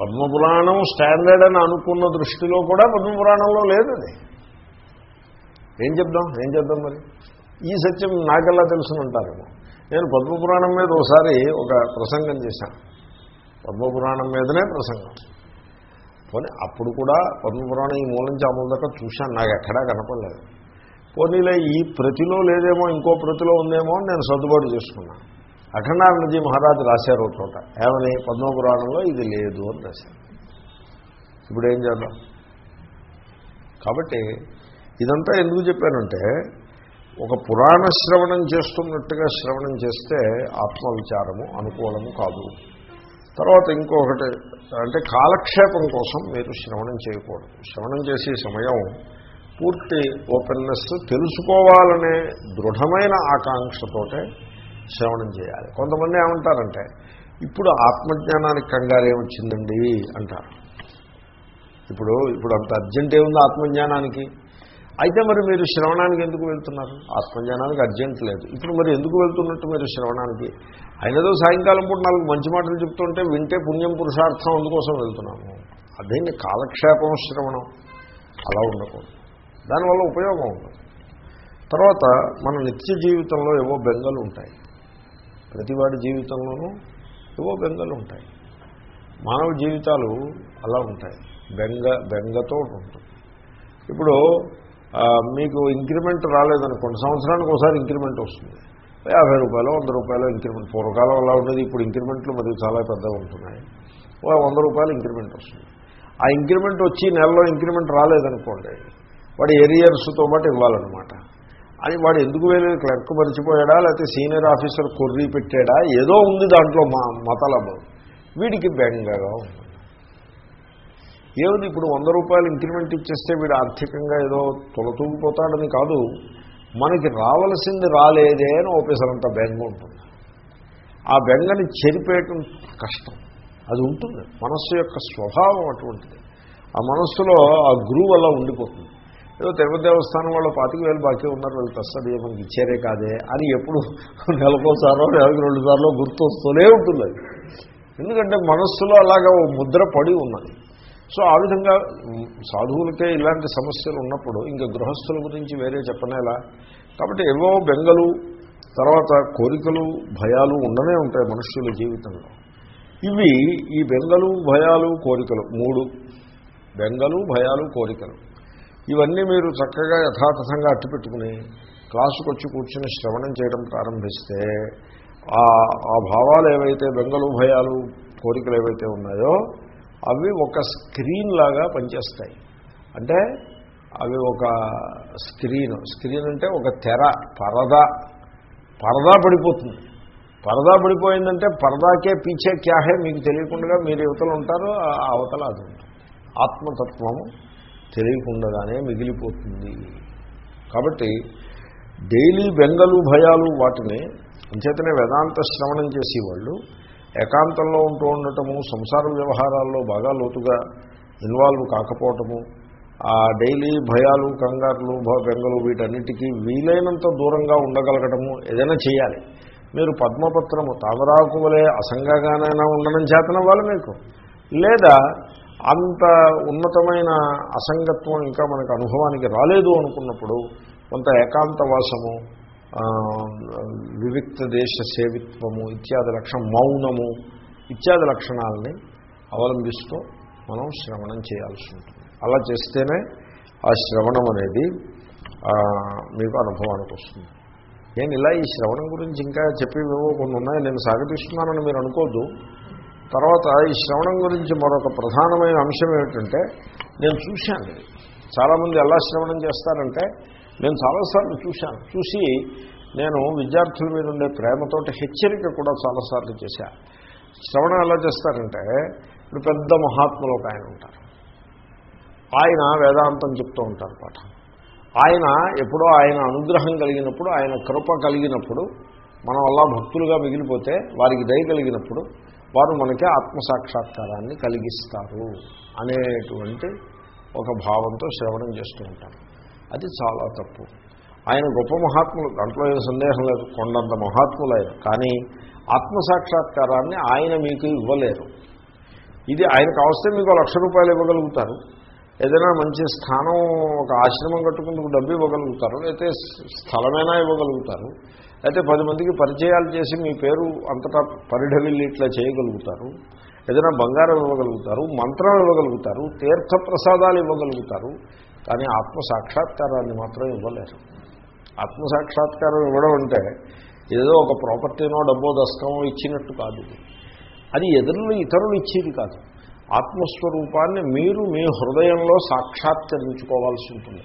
పద్మపురాణం స్టాండర్డ్ అని అనుకున్న దృష్టిలో కూడా పద్మపురాణంలో లేదు అది. ఏం చెప్దాం? ఏం చేద్దాం మరి? ఈ సత్యం నాకెలా తెలుసునంటారేమో నేను పద్మపురాణం మీద ఒకసారి ఒక ప్రసంగం చేశాను. పద్మపురాణం మీదనే ప్రసంగం. పోనీ అప్పుడు కూడా పద్మపురాణం ఈ మూల నుంచి అమలు దాకా చూశాను. నాకు ఎక్కడా కనపడలేదు. పోనీలే ఈ ప్రతిలో లేదేమో ఇంకో ప్రతిలో ఉందేమో నేను సర్దుబాటు చేసుకున్నాను. అఖండానందజీ మహారాజు రాశారు చోట. ఏమని? పద్మపురాణంలో ఇది లేదు అని రాశారు. ఇప్పుడు ఏం చేద్దాం? కాబట్టి ఇదంతా ఎందుకు చెప్పానంటే ఒక పురాణ శ్రవణం చేస్తున్నట్టుగా శ్రవణం చేస్తే ఆత్మవిచారము అనుకూలము కాదు. తర్వాత ఇంకొకటి అంటే కాలక్షేపం కోసం మీరు శ్రవణం చేయకూడదు. శ్రవణం చేసే సమయం పూర్తి ఓపెన్నెస్ తెలుసుకోవాలనే దృఢమైన ఆకాంక్షతోటే శ్రవణం చేయాలి. కొంతమంది ఏమంటారంటే ఇప్పుడు ఆత్మజ్ఞానానికి కంగారు ఏమొచ్చిందండి? అంటారు. ఇప్పుడు ఇప్పుడు అంత అర్జెంట్ ఏముంది ఆత్మజ్ఞానానికి? అయితే మరి మీరు శ్రవణానికి ఎందుకు వెళ్తున్నారు? ఆత్మజ్ఞానానికి అర్జెంట్ లేదు. ఇప్పుడు మరి ఎందుకు వెళ్తున్నట్టు మీరు శ్రవణానికి? అయినదో సాయంకాలం పూట నాలుగు మంచి మాటలు చెప్తుంటే వింటే పుణ్యం పురుషార్థం అందుకోసం వెళ్తున్నాము. అదేంటి కాలక్షేపం శ్రవణం? అలా ఉండకూడదు. దానివల్ల ఉపయోగం ఉండదు. తర్వాత మన నిత్య జీవితంలో ఏవో బెంగలు ఉంటాయి. ప్రతివాడి జీవితంలోనూ ఏవో బెంగలు ఉంటాయి. మానవ జీవితాలు అలా ఉంటాయి. బెంగ బెంగతో ఉంటుంది. ఇప్పుడు మీకు ఇంక్రిమెంట్ రాలేదనుకోండి సంవత్సరానికి ఒకసారి ఇంక్రిమెంట్ వస్తుంది. యాభై రూపాయలు వంద రూపాయలు ఇంక్రిమెంట్ పూర్వకాలం అలా ఉండేది ఇప్పుడు ఇంక్రిమెంట్లు మరియు చాలా పెద్దగా ఉంటున్నాయి. వంద రూపాయలు ఇంక్రిమెంట్ వస్తుంది. ఆ ఇంక్రిమెంట్ వచ్చి నెలలో ఇంక్రిమెంట్ రాలేదనుకోండి వాడు ఏరియర్స్తో పాటు ఇవ్వాలన్నమాట. అని వాడు ఎందుకు వెళ్ళి క్లర్క్ మర్చిపోయాడా లేకపోతే సీనియర్ ఆఫీసర్ కొర్రీ పెట్టాడా ఏదో ఉంది దాంట్లో మా మతలబు. వీడికి బెంగగా ఉంది. ఏమిటి ఇప్పుడు వంద రూపాయలు ఇంక్రిమెంట్ ఇచ్చేస్తే వీడు ఆర్థికంగా ఏదో తొలతూగిపోతాడని కాదు. మనకి రావలసింది రాలేదే అని ఓపెసరంత బెంగ ఉంటుంది. ఆ బెంగని చెరిపేయటం కష్టం. అది ఉంటుంది. మనస్సు యొక్క స్వభావం అటువంటిది. ఆ మనస్సులో ఆ గురువు అలా ఉండిపోతుంది. ఏదో తిరుపతి దేవస్థానం వాళ్ళు పాతిక వేలు బాకీ ఉన్నారు వాళ్ళు తస్సది మనకి ఇచ్చారే కాదే అని ఎప్పుడు నెలకోసారో నెలకి రెండు సార్లు గుర్తొస్తూనే ఉంటుంది ఎందుకంటే మనస్సులో అలాగా ఓ ముద్ర పడి ఉన్నది. సో ఆ విధంగా సాధువులకే ఇలాంటి సమస్యలు ఉన్నప్పుడు ఇంకా గృహస్థుల గురించి వేరే చెప్పనేలా. కాబట్టి ఏవో బెంగలు తర్వాత కోరికలు భయాలు ఉండనే ఉంటాయి మనుష్యుల జీవితంలో. ఇవి ఈ బెంగలు భయాలు కోరికలు మూడు. బెంగలు భయాలు కోరికలు. ఇవన్నీ మీరు చక్కగా యథాతథంగా అట్టుపెట్టుకుని క్లాసుకు వచ్చి కూర్చుని శ్రవణం చేయడం ప్రారంభిస్తే ఆ ఆ భావాలు ఏవైతే బెంగలు భయాలు కోరికలు ఏవైతే ఉన్నాయో అవి ఒక స్క్రీన్ లాగా పనిచేస్తాయి. అంటే అవి ఒక స్క్రీన్ స్క్రీన్ అంటే ఒక తెర పరద. పరదా పడిపోతుంది. పరదా పడిపోయిందంటే పరదాకే పీచే క్యాహే మీకు తెలియకుండా మీరు యువతలు ఉంటారు ఆ అవతల అది ఉంటుంది. ఆత్మతత్వము తెలియకుండానే మిగిలిపోతుంది. కాబట్టి డైలీ బెంగలు భయాలు వాటిని అంచేతనే వేదాంత శ్రవణం చేసేవాళ్ళు ఏకాంతంలో ఉంటూ ఉండటము సంసార వ్యవహారాల్లో బాగా లోతుగా ఇన్వాల్వ్ కాకపోవటము ఆ డైలీ భయాలు కంగారులు భ- బెంగలు వీటన్నిటికీ వీలైనంత దూరంగా ఉండగలగటము ఏదైనా చేయాలి. మీరు పద్మపత్రము తామరాకు వలె అసంగగానైనా ఉండడం చేతనవ్వాలి మీకు. లేదా అంత ఉన్నతమైన అసంగత్వం ఇంకా మనకు అనుభవానికి రాలేదు అనుకున్నప్పుడు కొంత ఏకాంతవాసము వాసము వివిక్త దేశ సేవిత్వము ఇత్యాది లక్షణం మౌనము ఇత్యాది లక్షణాలని అవలంబిస్తూ మనం శ్రవణం చేయాల్సి ఉంటుంది. అలా చేస్తేనే ఆ శ్రవణం అనేది మీకు అనుభవానికి వస్తుంది. నేను ఇలా ఈ శ్రవణం గురించి ఇంకా చెప్పేవేవో కొన్ని ఉన్నాయి. నేను సాగతిస్తున్నానని మీరు అనుకోద్దు. తర్వాత ఈ శ్రవణం గురించి మరొక ప్రధానమైన అంశం ఏమిటంటే నేను చూశాను. చాలామంది ఎలా శ్రవణం చేస్తారంటే నేను చాలాసార్లు చూశాను. చూసి నేను విద్యార్థుల మీద ఉండే ప్రేమతోటి హెచ్చరిక కూడా చాలాసార్లు చేశాను శ్రవణం ఎలా చేస్తారంటే ఇప్పుడు పెద్ద మహాత్ములు ఒక ఆయన ఉంటారు. ఆయన వేదాంతం చెప్తూ ఉంటారు పాఠం. ఆయన ఎప్పుడో ఆయన అనుగ్రహం కలిగినప్పుడు ఆయన కృప కలిగినప్పుడు మనం అలా భక్తులుగా మిగిలిపోతే వారికి దయ కలిగినప్పుడు వారు మనకి ఆత్మసాక్షాత్కారాన్ని కలిగిస్తారు అనేటువంటి ఒక భావంతో శ్రవణం చేస్తూ ఉంటారు. అది చాలా తప్పు. ఆయన గొప్ప మహాత్ములు దాంట్లో ఏం సందేహం లేదు కొండంత మహాత్ములు ఆయన కానీ ఆత్మసాక్షాత్కారాన్ని ఆయన మీకు ఇవ్వలేరు. ఇది ఆయనకు అవసరం మీకు లక్ష రూపాయలు ఇవ్వగలుగుతారు. ఏదైనా మంచి స్థానం ఒక ఆశ్రమం కట్టుకుందుకు డబ్బు ఇవ్వగలుగుతారు అయితే స్థలమైనా ఇవ్వగలుగుతారు. అయితే పది మందికి పరిచయాలు చేసి మీ పేరు అంతటా పరిఢవిల్లి ఇట్లా చేయగలుగుతారు. ఏదైనా బంగారం ఇవ్వగలుగుతారు మంత్రం ఇవ్వగలుగుతారు తీర్థ ప్రసాదాలు ఇవ్వగలుగుతారు. కానీ ఆత్మ సాక్షాత్కారాన్ని మాత్రం ఇవ్వలేరు. ఆత్మ సాక్షాత్కారం ఇవ్వడం అంటే ఏదో ఒక ప్రాపర్టీనో డబ్బో దశకమో ఇచ్చినట్టు కాదు అది ఎదురులు ఇతరులు ఇచ్చేది కాదు. ఆత్మస్వరూపాన్ని మీరు మీ హృదయంలో సాక్షాత్కరించుకోవాల్సి ఉంటుంది.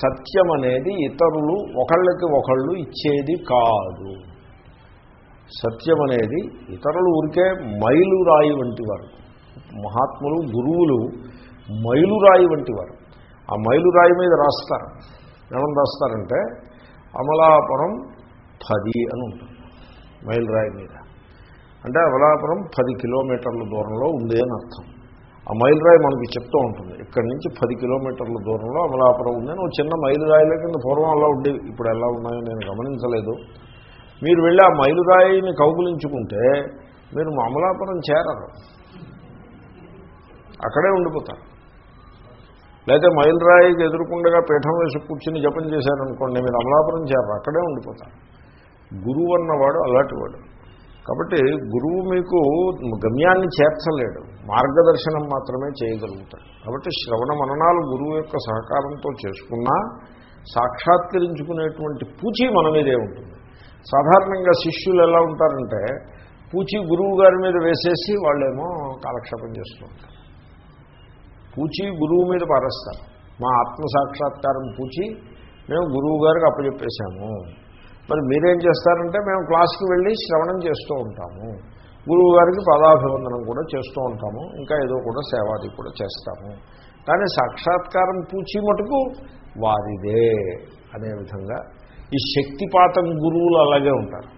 సత్యం అనేది ఇతరులు ఒకళ్ళకి ఒకళ్ళు ఇచ్చేది కాదు. సత్యం అనేది ఇతరులు ఊరికే మైలురాయి వంటి వారు. మహాత్ములు గురువులు మైలురాయి వంటి వారు. ఆ మైలురాయి మీద రాస్తారు. ఏమని రాస్తారంటే అమలాపురం పది అని ఉంటుంది. మైలురాయి మీద. అంటే అమలాపురం పది కిలోమీటర్ల దూరంలో ఉంది అని అర్థం. ఆ మైలురాయి మనకి చెప్తూ ఉంటుంది. ఇక్కడి నుంచి పది కిలోమీటర్ల దూరంలో అమలాపురం ఉంది అని ఒక చిన్న మైలురాయిల కింద పూర్వం అలా ఉండేవి. ఇప్పుడు ఎలా ఉన్నాయో నేను గమనించలేదు. మీరు వెళ్ళి ఆ మైలురాయిని కౌగులించుకుంటే మీరు అమలాపురం చేరరు. అక్కడే ఉండిపోతారు. లేకపోతే మైలురాయికి ఎదురుకుండగా పీఠం వేసి కూర్చుని జపం చేశారనుకోండి మీరు అమలాపురం చేరరు అక్కడే ఉండిపోతారు. గురువు అన్నవాడు అలాంటి వాడు. కాబట్టి గురువు మీకు గమ్యాన్ని చేర్చలేడు మార్గదర్శనం మాత్రమే చేయగలుగుతాడు. కాబట్టి శ్రవణ మననాలు గురువు యొక్క సహకారంతో చేసుకున్నా సాక్షాత్కరించుకునేటువంటి పూచి మన మీదే ఉంటుంది. సాధారణంగా శిష్యులు ఎలా ఉంటారంటే పూచి గురువు గారి మీద వేసేసి వాళ్ళేమో కాలక్షేపం చేస్తూ ఉంటారు. పూచి గురువు మీద పారేస్తారు. మా ఆత్మసాక్షాత్కారం పూచి మేము గురువు గారికి అప్పచెప్పేశాము. మరి మీరేం చేస్తారంటే మేము క్లాస్కి వెళ్ళి శ్రవణం చేస్తూ ఉంటాము. గురువు గారికి పదాభివందనం కూడా చేస్తూ ఉంటాము. ఇంకా ఏదో కూడా సేవాది కూడా చేస్తాము. కానీ సాక్షాత్కారం పూచి మటుకు వారిదే అనే విధంగా ఈ శక్తిపాతం గురువులు అలాగే ఉంటారు.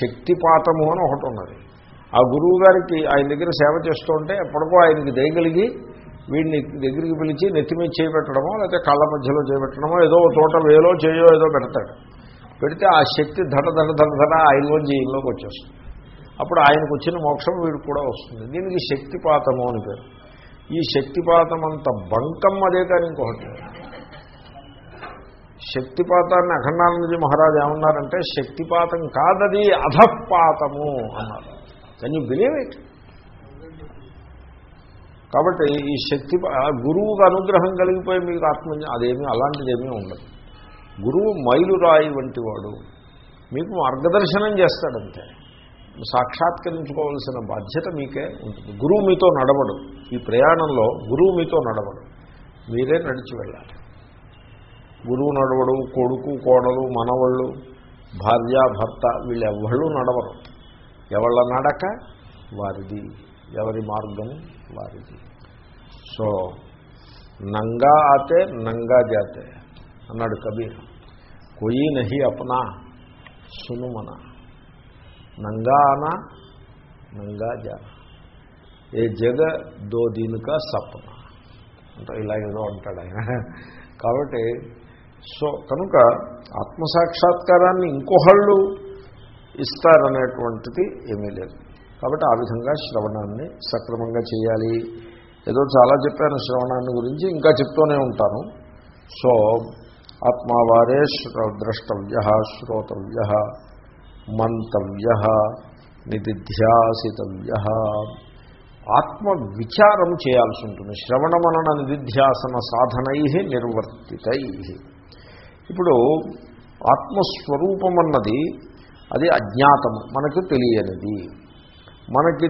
శక్తిపాతము అని ఒకటి ఉన్నది. ఆ గురువు గారికి ఆయన దగ్గర సేవ చేస్తూ ఉంటే ఎప్పటికో ఆయనకి దయగలిగి వీడిని దగ్గరికి పిలిచి నెత్తి మీద చేపెట్టడమో లేకపోతే కళ్ళ మధ్యలో చేపెట్టడమో ఏదో ఒక వేలో చేయో ఏదో పెడతాడు. పెడితే ఆ శక్తి ధర ధర ధర ధర ఆయనలోంచి ఈయనలోకి వచ్చేస్తుంది. అప్పుడు ఆయనకు వచ్చిన మోక్షం వీడికి కూడా వస్తుంది. దీనికి శక్తిపాతము అని పేరు. ఈ శక్తిపాతం అంత బంకం అదే కానీ ఇంకొకటి. శక్తిపాతాన్ని అఖండానందజీ మహారాజు ఏమన్నారంటే శక్తిపాతం కాదది అధపాతము అన్నారు. కెన్ యూ బిలీవ్ ఇట్ కాబట్టి ఈ శక్తి గురువుకు అనుగ్రహం కలిగిపోయి మీకు ఆత్మ అదేమీ అలాంటిది ఏమీ ఉండదు. గురువు మైలురాయి వంటి వాడు. మీకు మార్గదర్శనం చేస్తాడంతే. సాక్షాత్కరించుకోవాల్సిన బాధ్యత మీకే ఉంటుంది. గురువు మీతో నడవడు. ఈ ప్రయాణంలో గురువు మీతో నడవడు. మీరే నడిచి వెళ్ళాలి. గురువు నడవడు కొడుకు కోడలు మనవళ్ళు భార్య భర్త వీళ్ళెవ్వళ్ళు నడవరు. ఎవళ్ళ నడక? వారిది. ఎవరి మార్గం? వారిది. సో నంగా ఆతే నంగా జాతే అన్నాడు కబీర్. కొయి నహి అప్నా సునుమన. నంగా ఆనా నంగా జా. ఏ జగ దో దీనికా సప్న. అంటే ఇలాగేదో అంటాడు ఆయన. కాబట్టి సో కనుక ఆత్మసాక్షాత్కారాన్ని ఇంకొకళ్ళు ఇస్తారనేటువంటిది ఏమీ లేదు. కాబట్టి ఆ విధంగా శ్రవణాన్ని సక్రమంగా చేయాలి. ఏదో చాలా చెప్పాను శ్రవణాన్ని గురించి ఇంకా చెప్తూనే ఉంటాను. సో ఆత్మావారే ద్రష్టవ్య శ్రోతవ్య మంతవ్య నిదిధ్యాసితవ్య ఆత్మ విచారం చేయాల్సి ఉంటుంది. శ్రవణమనన నిధిధ్యాసన సాధనై నిర్వర్తితై. ఇప్పుడు ఆత్మస్వరూపం అన్నది అది అజ్ఞాతము. మనకు తెలియనిది. మనకి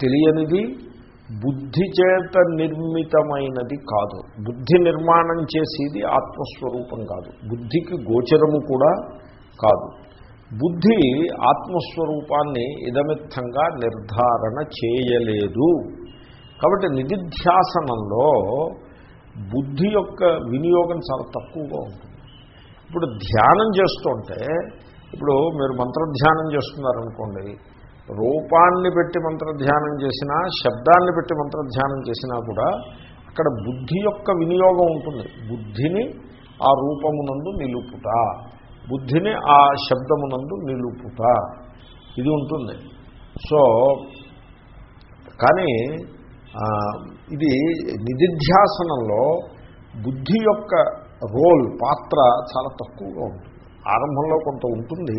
తెలియనిది బుద్ధి చేత నిర్మితమైనది కాదు. బుద్ధి నిర్మాణం చేసేది ఆత్మస్వరూపం కాదు. బుద్ధికి గోచరము కూడా కాదు. బుద్ధి ఆత్మస్వరూపాన్ని ఇదమిత్తంగా నిర్ధారణ చేయలేదు. కాబట్టి నిధిధ్యాసనంలో బుద్ధి యొక్క వినియోగం చాలా తక్కువగా ఉంటుంది. ఇప్పుడు ధ్యానం చేస్తుంటే ఇప్పుడు మీరు మంత్రధ్యానం చేస్తున్నారనుకోండి రూపాన్ని పెట్టి మంత్రధ్యానం చేసినా శబ్దాన్ని పెట్టి మంత్రధ్యానం చేసినా కూడా అక్కడ బుద్ధి యొక్క వినియోగం ఉంటుంది. బుద్ధిని ఆ రూపమునందు నిలుపుట. బుద్ధిని ఆ శబ్దమునందు నిలుపుట. ఇది ఉంటుంది. సో కానీ ఇది నిధిధ్యాసనంలో బుద్ధి యొక్క రోల్ పాత్ర చాలా తక్కువగా ఉంటుంది. ఆరంభంలో కొంత ఉంటుంది.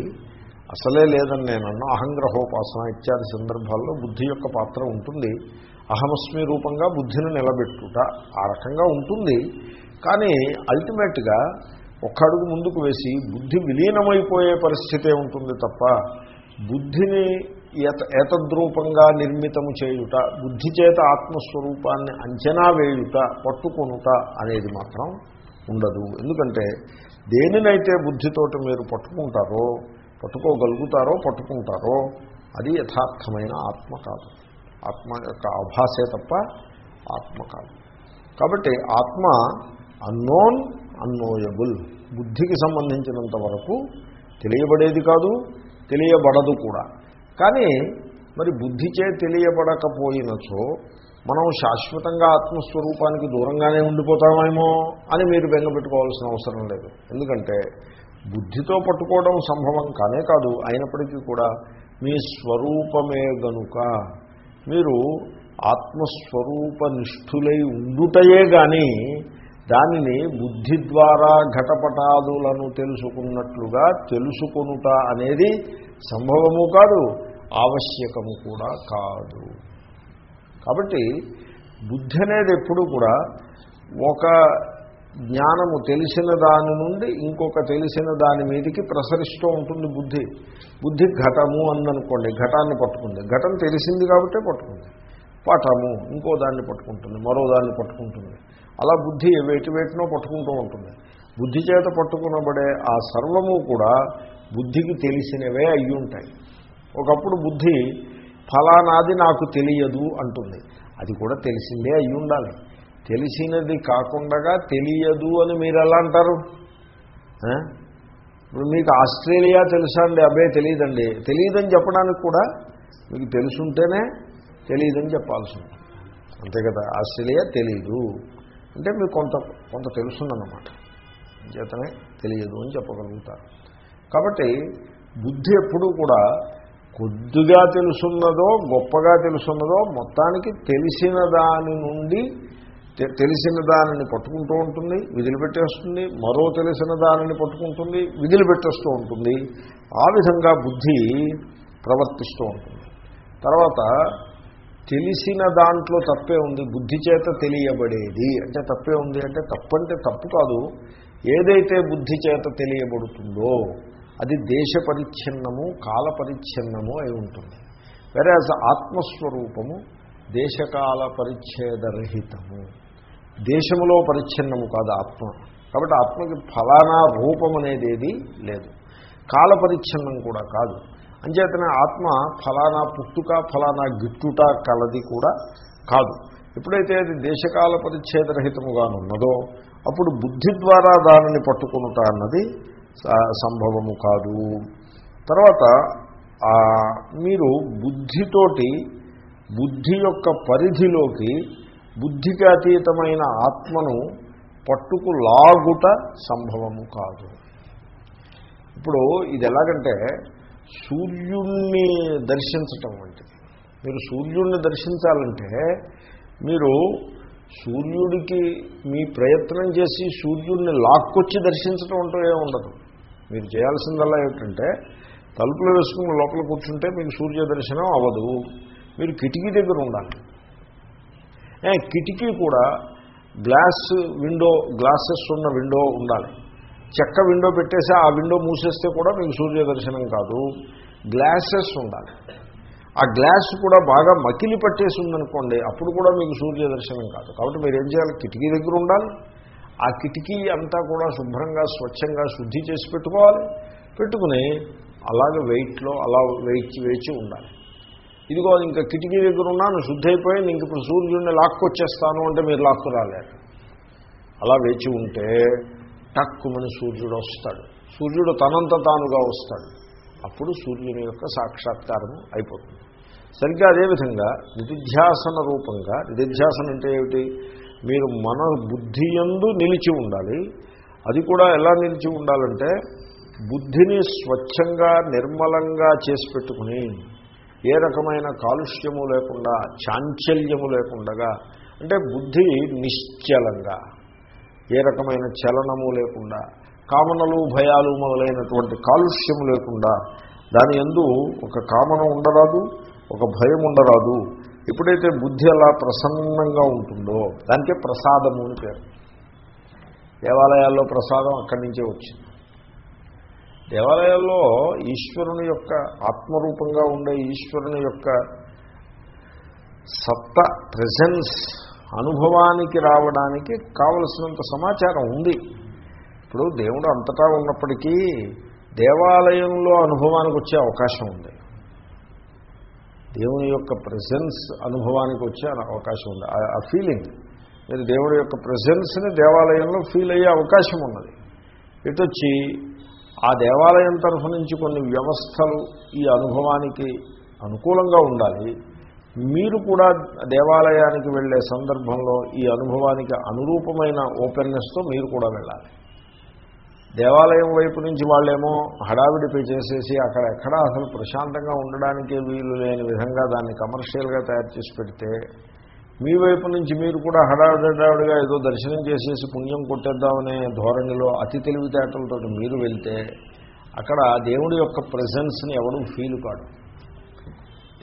అసలే లేదని నేను అన్నా అహంగ్రహోపాసన ఇత్యాది సందర్భాల్లో బుద్ధి యొక్క పాత్ర ఉంటుంది. అహమస్మి రూపంగా బుద్ధిని నిలబెట్టుట ఆ రకంగా ఉంటుంది. కానీ అల్టిమేట్గా ఒక్క అడుగు ముందుకు వేసి బుద్ధి విలీనమైపోయే పరిస్థితే ఉంటుంది తప్ప బుద్ధిని ఏత ఏతద్రూపంగా నిర్మితము చేయుట బుద్ధి చేత ఆత్మస్వరూపాన్ని అంచనా వేయుట పట్టుకొనుట అనేది మాత్రం ఉండదు. ఎందుకంటే దేనినైతే బుద్ధితోటి మీరు పట్టుకుంటారో పట్టుకోగలుగుతారో పట్టుకుంటారో అది యథార్థమైన ఆత్మ కాదు. ఆత్మ యొక్క ఆభాసే తప్ప ఆత్మ కాదు. కాబట్టి ఆత్మ అన్నోన్ అన్నోయబుల్ బుద్ధికి సంబంధించినంత వరకు తెలియబడేది కాదు తెలియబడదు కూడా. కానీ మరి బుద్ధిచే తెలియబడకపోయినచో మనం శాశ్వతంగా ఆత్మస్వరూపానికి దూరంగానే ఉండిపోతామేమో అని మీరు బెంగపెట్టుకోవాల్సిన అవసరం లేదు. ఎందుకంటే బుద్ధితో పట్టుకోవడం సంభవం కానే కాదు అయినప్పటికీ కూడా మీ స్వరూపమే గనుక మీరు ఆత్మస్వరూప నిష్ఠులై ఉండుటయే కానీ దానిని బుద్ధి ద్వారా ఘటపటాదులను తెలుసుకున్నట్లుగా తెలుసుకొనుట అనేది సంభవము కాదు ఆవశ్యకము కూడా కాదు. కాబట్టి బుద్ధి అనేది ఎప్పుడు కూడా ఒక జ్ఞానము తెలిసిన దాని నుండి ఇంకొక తెలిసిన దాని మీదకి ప్రసరిస్తూ ఉంటుంది బుద్ధి. బుద్ధి ఘటము అందనుకోండి ఘటాన్ని పట్టుకుంది. ఘటం తెలిసింది కాబట్టే పట్టుకుంది. పటము ఇంకో దాన్ని పట్టుకుంటుంది మరో దాన్ని పట్టుకుంటుంది. అలా బుద్ధి వేటి వేటినో పట్టుకుంటూ ఉంటుంది. బుద్ధి చేత పట్టుకునబడే ఆ సర్వము కూడా బుద్ధికి తెలిసినవే అయ్యి ఉంటాయి ఒకప్పుడు బుద్ధి ఫలానాది నాకు తెలియదు అంటుంది. అది కూడా తెలిసిందే అయ్యి ఉండాలి తెలిసినది కాకుండా తెలియదు అని మీరు ఎలా అంటారు? ఇప్పుడు మీకు ఆస్ట్రేలియా తెలుసా అండి? అబ్బే తెలియదండి. తెలియదని చెప్పడానికి కూడా మీకు తెలుసుంటేనే తెలియదని చెప్పాల్సి ఉంటుంది. అంతే కదా? ఆస్ట్రేలియా తెలీదు. అంటే మీకు కొంత కొంత తెలుసుందన్నమాట. చేతనే తెలియదు అని చెప్పగలుగుతారు. కాబట్టి బుద్ధి ఎప్పుడూ కూడా కొద్దిగా తెలుసున్నదో గొప్పగా తెలుసున్నదో మొత్తానికి తెలిసిన దాని నుండి తెలిసిన దానిని పట్టుకుంటూ ఉంటుంది విదిలిపెట్టేస్తుంది మరో తెలిసిన దానిని పట్టుకుంటుంది విదిలిపెట్టేస్తూ ఉంటుంది. ఆ విధంగా బుద్ధి ప్రవర్తిస్తూ ఉంటుంది. తర్వాత తెలిసిన దాంట్లో తప్పే ఉంది బుద్ధి చేత తెలియబడేది. అంటే తప్పే ఉంది అంటే తప్పంటే తప్పు కాదు. ఏదైతే బుద్ధి చేత తెలియబడుతుందో అది దేశ పరిచ్ఛిన్నము కాల పరిచ్ఛిన్నము అయి ఉంటుంది. వేరే ఆత్మస్వరూపము దేశకాల పరిచ్ఛేదరహితము దేశములో పరిచ్ఛిన్నము కాదు ఆత్మ. కాబట్టి ఆత్మకి ఫలానా రూపం అనేది ఏది లేదు. కాల పరిచ్ఛిన్నం కూడా కాదు. అంచేతనే ఆత్మ ఫలానా పుట్టుక ఫలానా గిట్టుట కలది కూడా కాదు. ఎప్పుడైతే అది దేశకాల పరిచ్ఛేదరహితముగా ఉన్నదో అప్పుడు బుద్ధి ద్వారా దానిని పట్టుకునుట అన్నది సంభవము కాదు. తర్వాత మీరు బుద్ధితోటి బుద్ధి యొక్క పరిధిలోకి బుద్ధికి అతీతమైన ఆత్మను పట్టుకు లాగుట సంభవము కాదు. ఇప్పుడు ఇది ఎలాగంటే సూర్యుణ్ణి దర్శించటం వంటిది. మీరు సూర్యుణ్ణి దర్శించాలంటే మీరు సూర్యుడికి మీ ప్రయత్నం చేసి సూర్యుడిని లాక్కొచ్చి దర్శించడం అంటూ ఏమి ఉండదు మీరు చేయాల్సిందల్లా ఏమిటంటే తలుపులు వేసుకుని లోపల కూర్చుంటే మీకు సూర్య దర్శనం అవ్వదు. మీరు కిటికీ దగ్గర ఉండాలి. కిటికీ కూడా గ్లాస్ విండో గ్లాసెస్ ఉన్న విండో ఉండాలి. చెక్క విండో పెట్టేసి ఆ విండో మూసేస్తే కూడా మీకు సూర్య దర్శనం కాదు. గ్లాసెస్ ఉండాలి. ఆ గ్లాస్ కూడా బాగా మకిలి పట్టేసి ఉందనుకోండి అప్పుడు కూడా మీకు సూర్య దర్శనం కాదు. కాబట్టి మీరు ఏం చేయాలి? కిటికీ దగ్గర ఉండాలి. ఆ కిటికీ అంతా కూడా శుభ్రంగా స్వచ్ఛంగా శుద్ధి చేసి పెట్టుకోవాలి. పెట్టుకుని అలాగే వెయిట్లో అలా వేచి వేచి ఉండాలి. ఇదిగో ఇంకా కిటికీ దగ్గర ఉన్నాను శుద్ధి అయిపోయింది ఇంక ఇప్పుడు సూర్యుడిని లాక్కొచ్చేస్తాను అంటే మీరు లాక్కు రాలేరు. అలా వేచి ఉంటే టక్కుమని సూర్యుడు వస్తాడు. సూర్యుడు తనంత తానుగా వస్తాడు. అప్పుడు సూర్యుని యొక్క సాక్షాత్కారం అయిపోతుంది. సరిగ్గా అదేవిధంగా నిధిధ్యాసన రూపంగా నిధిధ్యాసన అంటే ఏమిటి? మీరు మన బుద్ధి యందు నిలిచి ఉండాలి. అది కూడా ఎలా నిలిచి ఉండాలంటే బుద్ధిని స్వచ్ఛంగా నిర్మలంగా చేసి పెట్టుకుని ఏ రకమైన కాలుష్యము లేకుండా చాంచల్యము లేకుండగా అంటే బుద్ధి నిశ్చలంగా ఏ రకమైన చలనము లేకుండా కామనలు భయాలు మొదలైనటువంటి కాలుష్యము లేకుండా దాని ఎందు ఒక కామన ఉండరాదు ఒక భయం ఉండరాదు. ఎప్పుడైతే బుద్ధి అలా ప్రసన్నంగా ఉంటుందో దానికే ప్రసాదము అని పేరు. దేవాలయాల్లో ప్రసాదం అక్కడి నుంచే వచ్చింది. దేవాలయాల్లో ఈశ్వరుని యొక్క ఆత్మరూపంగా ఉండే ఈశ్వరుని యొక్క సత్త ప్రజెన్స్ అనుభవానికి రావడానికి కావలసినంత సమాచారం ఉంది. ఇప్పుడు దేవుడు అంతటా ఉన్నప్పటికీ దేవాలయంలో అనుభవానికి వచ్చే అవకాశం ఉంది. దేవుని యొక్క ప్రజెన్స్ అనుభవానికి వచ్చే అవకాశం ఉంది. ఆ- ఫీలింగ్ మీరు దేవుడి యొక్క ప్రజెన్స్ని దేవాలయంలో ఫీల్ అయ్యే అవకాశం ఉన్నది. ఇటొచ్చి ఆ దేవాలయం తరఫు నుంచి కొన్ని వ్యవస్థలు ఈ అనుభవానికి అనుకూలంగా ఉండాలి. మీరు కూడా దేవాలయానికి వెళ్ళే సందర్భంలో ఈ అనుభవానికి అనురూపమైన ఓపెన్నెస్తో మీరు కూడా వెళ్ళాలి. దేవాలయం వైపు నుంచి వాళ్ళేమో హడావిడి పే చేసేసి అక్కడ ఎక్కడా అసలు ప్రశాంతంగా ఉండడానికి వీలు లేని విధంగా దాన్ని కమర్షియల్గా తయారు చేసి పెడితే మీ వైపు నుంచి మీరు కూడా హడావిడిడావిడిగా ఏదో దర్శనం చేసేసి పుణ్యం కొట్టేద్దామనే ధోరణిలో అతి తెలివితేటలతో మీరు వెళ్తే అక్కడ దేవుడి యొక్క ప్రజెన్స్ని ఎవడూ ఫీల్ కాడు.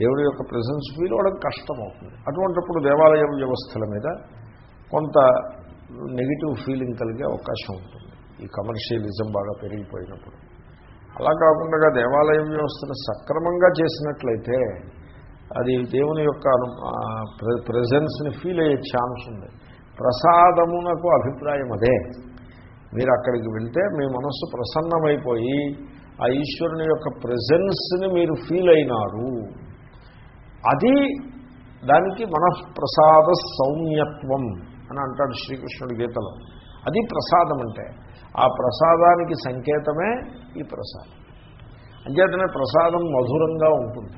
దేవుడి యొక్క ప్రజెన్స్ ఫీల్ అవ్వడం కష్టమవుతుంది. అటువంటిప్పుడు దేవాలయ వ్యవస్థల మీద కొంత నెగిటివ్ ఫీలింగ్ కలిగే అవకాశం ఉంటుంది. ఈ కమర్షియలిజం బాగా పెరిగిపోయినప్పుడు. అలా కాకుండా దేవాలయం వ్యవస్థను సక్రమంగా చేసినట్లయితే అది దేవుని యొక్క అను ప్రజెన్స్ని ఫీల్ అయ్యే ఛాన్స్ ఉంది. ప్రసాదమునకు అభిప్రాయం అదే. మీరు అక్కడికి వెళ్తే మీ మనస్సు ప్రసన్నమైపోయి ఆ ఈశ్వరుని యొక్క ప్రజెన్స్ని మీరు ఫీల్ అయినారు. అది దానికి మనఃప్రసాద సౌమ్యత్వం అని అంటాడు శ్రీకృష్ణుడి గీతలో. అది ప్రసాదం అంటే. ఆ ప్రసాదానికి సంకేతమే ఈ ప్రసాదం. అంచేతనే ప్రసాదం మధురంగా ఉంటుంది.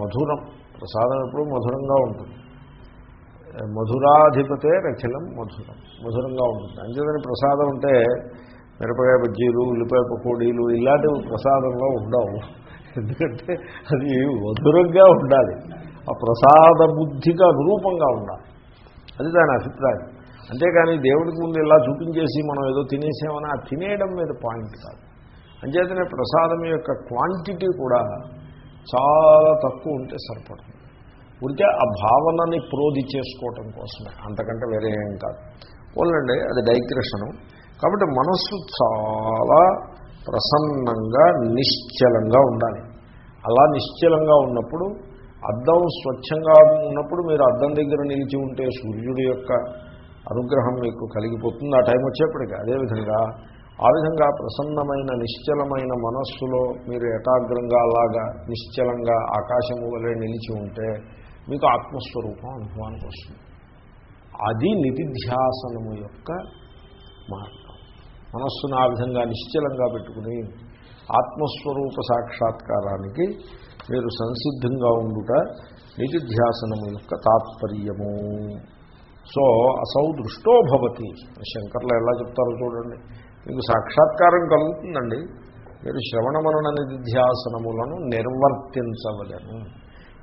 మధురం ప్రసాదం ఎప్పుడు మధురంగా ఉంటుంది. మధురాధిపతే రఖిలం మధురం మధురంగా ఉంటుంది. అంచేతని ప్రసాదం అంటే మిరపకాయ బజ్జీలు ఉల్లిపాయ పకోడీలు ఇలాంటివి ప్రసాదంలో ఉండవు. ఎందుకంటే అది మధురంగా ఉండాలి. ఆ ప్రసాద బుద్ధిగా అనురూపంగా ఉండాలి. అది దాని అభిప్రాయం. అంతేగాని దేవుడికి ముందు ఇలా చూపించేసి మనం ఏదో తినేసామని ఆ తినేయడం మీద పాయింట్ కాదు. అంచేతనే ప్రసాదం యొక్క క్వాంటిటీ కూడా చాలా తక్కువ ఉంటే సరిపడుతుంది ఉంటే ఆ భావనని ప్రోధి చేసుకోవటం కోసమే. అంతకంటే వేరే ఏం కాదు. పోలండి అది డైగ్రెషను. కాబట్టి మనస్సు చాలా ప్రసన్నంగా నిశ్చలంగా ఉండాలి. అలా నిశ్చలంగా ఉన్నప్పుడు అద్దం స్వచ్ఛంగా ఉన్నప్పుడు మీరు అద్దం దగ్గర నిలిచి ఉంటే సూర్యుడి యొక్క అనుగ్రహం మీకు కలిగిపోతుంది. ఆ టైం వచ్చేప్పటికి అదేవిధంగా ఆ విధంగా ప్రసన్నమైన నిశ్చలమైన మనస్సులో మీరు ఏకాగ్రంగా అలాగా నిశ్చలంగా ఆకాశము వలె నిలిచి ఉంటే మీకు ఆత్మస్వరూపం అనుభవానికి వస్తుంది. అది నిధిధ్యాసనము యొక్క మార్గం. మనస్సును ఆ విధంగా నిశ్చలంగా పెట్టుకుని ఆత్మస్వరూప సాక్షాత్కారానికి మీరు సంసిద్ధంగా ఉండుట నిధిధ్యాసనము యొక్క తాత్పర్యము. సో అసౌ దృష్టో భవతి శంకర్లు ఎలా చెప్తారో చూడండి. మీకు సాక్షాత్కారం కలుగుతుందండి. మీరు శ్రవణ మరణ నిధిధ్యాసనములను నిర్వర్తించవలను.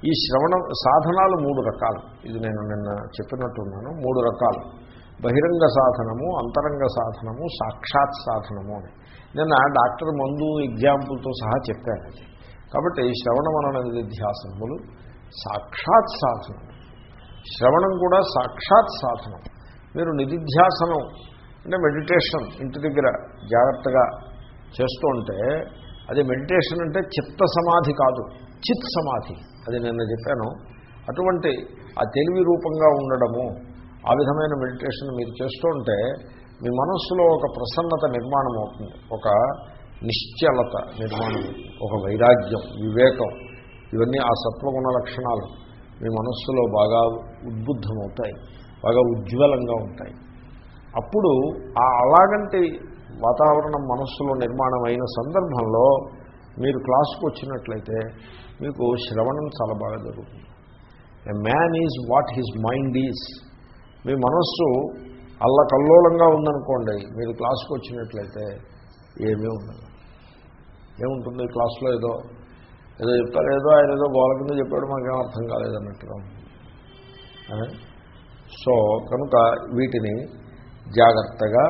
ఈ శ్రవణ సాధనాలు మూడు రకాలు. ఇది నేను నిన్న చెప్పినట్టున్నాను. మూడు రకాలు. బహిరంగ సాధనము అంతరంగ సాధనము సాక్షాత్ సాధనము అని. నిన్న డాక్టర్ మందు ఎగ్జాంపుల్తో సహా చెప్పాను కాబట్టి శ్రవణ మనన నిధిధ్యాసనములు సాక్షాత్ సాధనము. శ్రవణం కూడా సాక్షాత్ సాధనం. మీరు నిధిధ్యాసనం అంటే మెడిటేషన్ ఇంటి దగ్గర జాగ్రత్తగా చేస్తూ ఉంటే అది మెడిటేషన్ అంటే చిత్త సమాధి కాదు చిత్ సమాధి అది నిన్న చెప్పాను. అటువంటి ఆ తెలివి రూపంగా ఉండడము ఆ విధమైన మెడిటేషన్ మీరు చేస్తూ ఉంటే మీ మనస్సులో ఒక ప్రసన్నత నిర్మాణం అవుతుంది. ఒక నిశ్చలత నిర్మాణం ఒక వైరాగ్యం వివేకం. ఇవన్నీ ఆ సత్వగుణ లక్షణాలు. మీ మనస్సులో బాగా ఉద్బుద్ధమవుతాయి బాగా ఉజ్వలంగా ఉంటాయి. అప్పుడు ఆ అలాగంటి వాతావరణం మనస్సులో నిర్మాణం అయిన సందర్భంలో మీరు క్లాసుకు వచ్చినట్లయితే మీకు శ్రవణం చాలా బాగా జరుగుతుంది. A man is what his mind is మీ మనస్సు అల్లకల్లోలంగా ఉందనుకోండి మీరు క్లాసుకు వచ్చినట్లయితే ఏమీ ఉండదు. ఏముంటుంది క్లాస్లో ఏదో ఏదో చెప్తారు ఏదో ఆయన ఏదో గోల కింద చెప్పాడు మాకేం అర్థం కాలేదన్నట్టుగా సో కనుక వీటిని జాగ్రత్తగా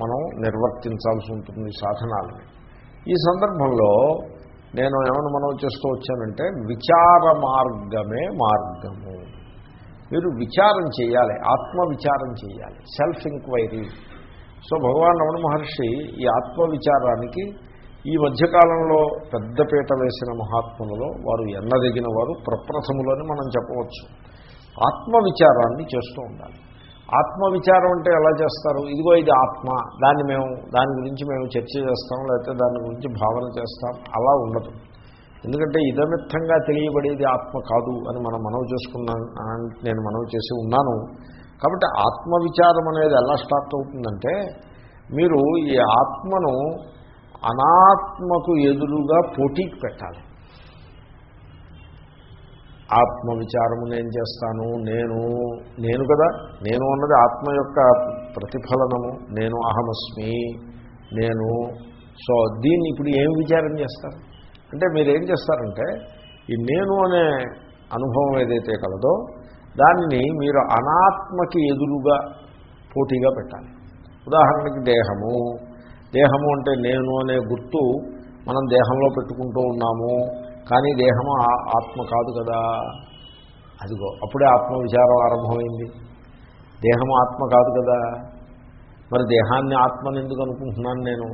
మనం నిర్వర్తించాల్సి ఉంటుంది సాధనాలని. ఈ సందర్భంలో నేను ఏమైనా మనం చేస్తూ వచ్చానంటే విచార మార్గమే మార్గము. మీరు విచారం చేయాలి ఆత్మ విచారం చేయాలి self enquiry so Bhagavan Ramana Maharshi ఈ ఆత్మ విచారానికి ఈ మధ్యకాలంలో పెద్దపీట వేసిన మహాత్ములలో వారు ఎన్నదగిన వారు ప్రప్రథములని మనం చెప్పవచ్చు. ఆత్మ విచారాన్ని చేస్తూ ఉండాలి. ఆత్మవిచారం అంటే ఎలా చేస్తారు? ఇదిగో ఇది ఆత్మ దాన్ని మేము దాని గురించి మేము చర్చ చేస్తాం లేకపోతే దాని గురించి భావన చేస్తాం అలా ఉండదు. ఎందుకంటే ఇదమిత్తంగా తెలియబడేది ఆత్మ కాదు అని మనం మనవి చేసుకున్నాం నేను మనవి చేసి ఉన్నాను. కాబట్టి ఆత్మవిచారం అనేది ఎలా స్టార్ట్ అవుతుందంటే మీరు ఈ ఆత్మను అనాత్మకు ఎదురుగా పోటీకి పెట్టాలి. ఆత్మ విచారము నేను చేస్తాను నేను నేను కదా నేను అన్నది ఆత్మ యొక్క ప్రతిఫలనము నేను అహమస్మి నేను సో దీన్ని ఇప్పుడు ఏం విచారం చేస్తారు? అంటే మీరు ఏం చేస్తారంటే ఈ నేను అనే అనుభవం ఏదైతే కలదో దానిని మీరు అనాత్మకి ఎదురుగా పోటీగా పెట్టాలి. ఉదాహరణకి దేహము దేహము అంటే నేను అనే గుర్తు మనం దేహంలో పెట్టుకుంటూ ఉన్నాము. కానీ దేహము ఆత్మ కాదు కదా. అదిగో అప్పుడే ఆత్మ విచారం ఆరంభమైంది. దేహము ఆత్మ కాదు కదా. మరి దేహాన్ని ఆత్మని ఎందుకు అనుకుంటున్నాను నేను?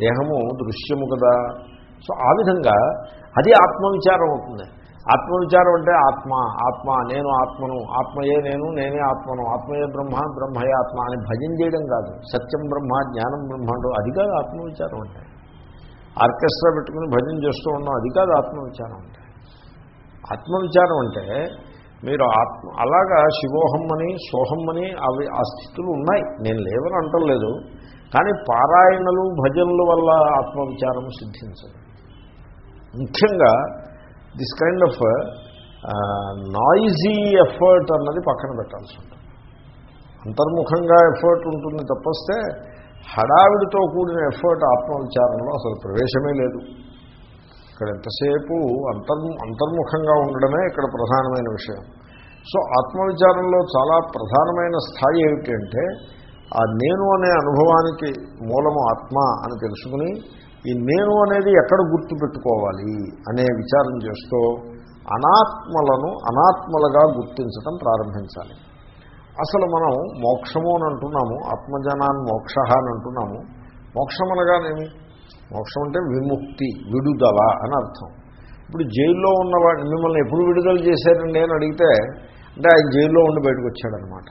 దేహము దృశ్యము కదా. సో ఆ విధంగా అది ఆత్మవిచారం అవుతుంది. ఆత్మవిచారం అంటే ఆత్మ ఆత్మ నేను ఆత్మను ఆత్మయే నేను నేనే ఆత్మను ఆత్మయే బ్రహ్మ బ్రహ్మయే ఆత్మ అని భజన చేయడం కాదు. సత్యం బ్రహ్మ జ్ఞానం బ్రహ్మ అది కాదు ఆత్మవిచారం అంటే. ఆర్కెస్ట్రా పెట్టుకుని భజన చేస్తూ ఉన్నాం అది కాదు ఆత్మవిచారం అంటే. ఆత్మవిచారం అంటే మీరు ఆత్మ అలాగా శివోహం అని సోహం అని అవి ఆ స్థితులు ఉన్నాయి. నేను లేవని అంటలేదు కానీ పారాయణలు భజనల వల్ల ఆత్మవిచారం సిద్ధించదు. ముఖ్యంగా this kind of noisy effort అన్నది పక్కన పెట్టాల్సి ఉంటుంది. అంతర్ముఖంగా ఎఫర్ట్ ఉంటుంది తప్పొస్తే హడావిడితో కూడిన ఎఫర్ట్ ఆత్మవిచారంలో అసలు ప్రవేశమే లేదు. ఇక్కడ ఎంతసేపు అంతర్ అంతర్ముఖంగా ఉండడమే ఇక్కడ ప్రధానమైన విషయం. సో ఆత్మవిచారంలో చాలా ప్రధానమైన స్థాయి ఏమిటంటే ఆ నేను అనే అనుభవానికి మూలము ఆత్మ అని తెలుసుకుని ఈ నేను అనేది ఎక్కడ గుర్తు పెట్టుకోవాలి అనే విచారం చేస్తూ అనాత్మలను అనాత్మలుగా గుర్తించడం ప్రారంభించాలి. అసలు మనం మోక్షము అని అంటున్నాము ఆత్మజనాన్ని మోక్ష అని అంటున్నాము మోక్షం అనగానేమి? మోక్షం అంటే విముక్తి విడుదల అని అర్థం. ఇప్పుడు జైల్లో ఉన్నవాడిని మిమ్మల్ని ఎప్పుడు విడుదల చేశారండి అని అడిగితే అంటే ఆయన జైల్లో ఉండి బయటకు వచ్చాడనమాట.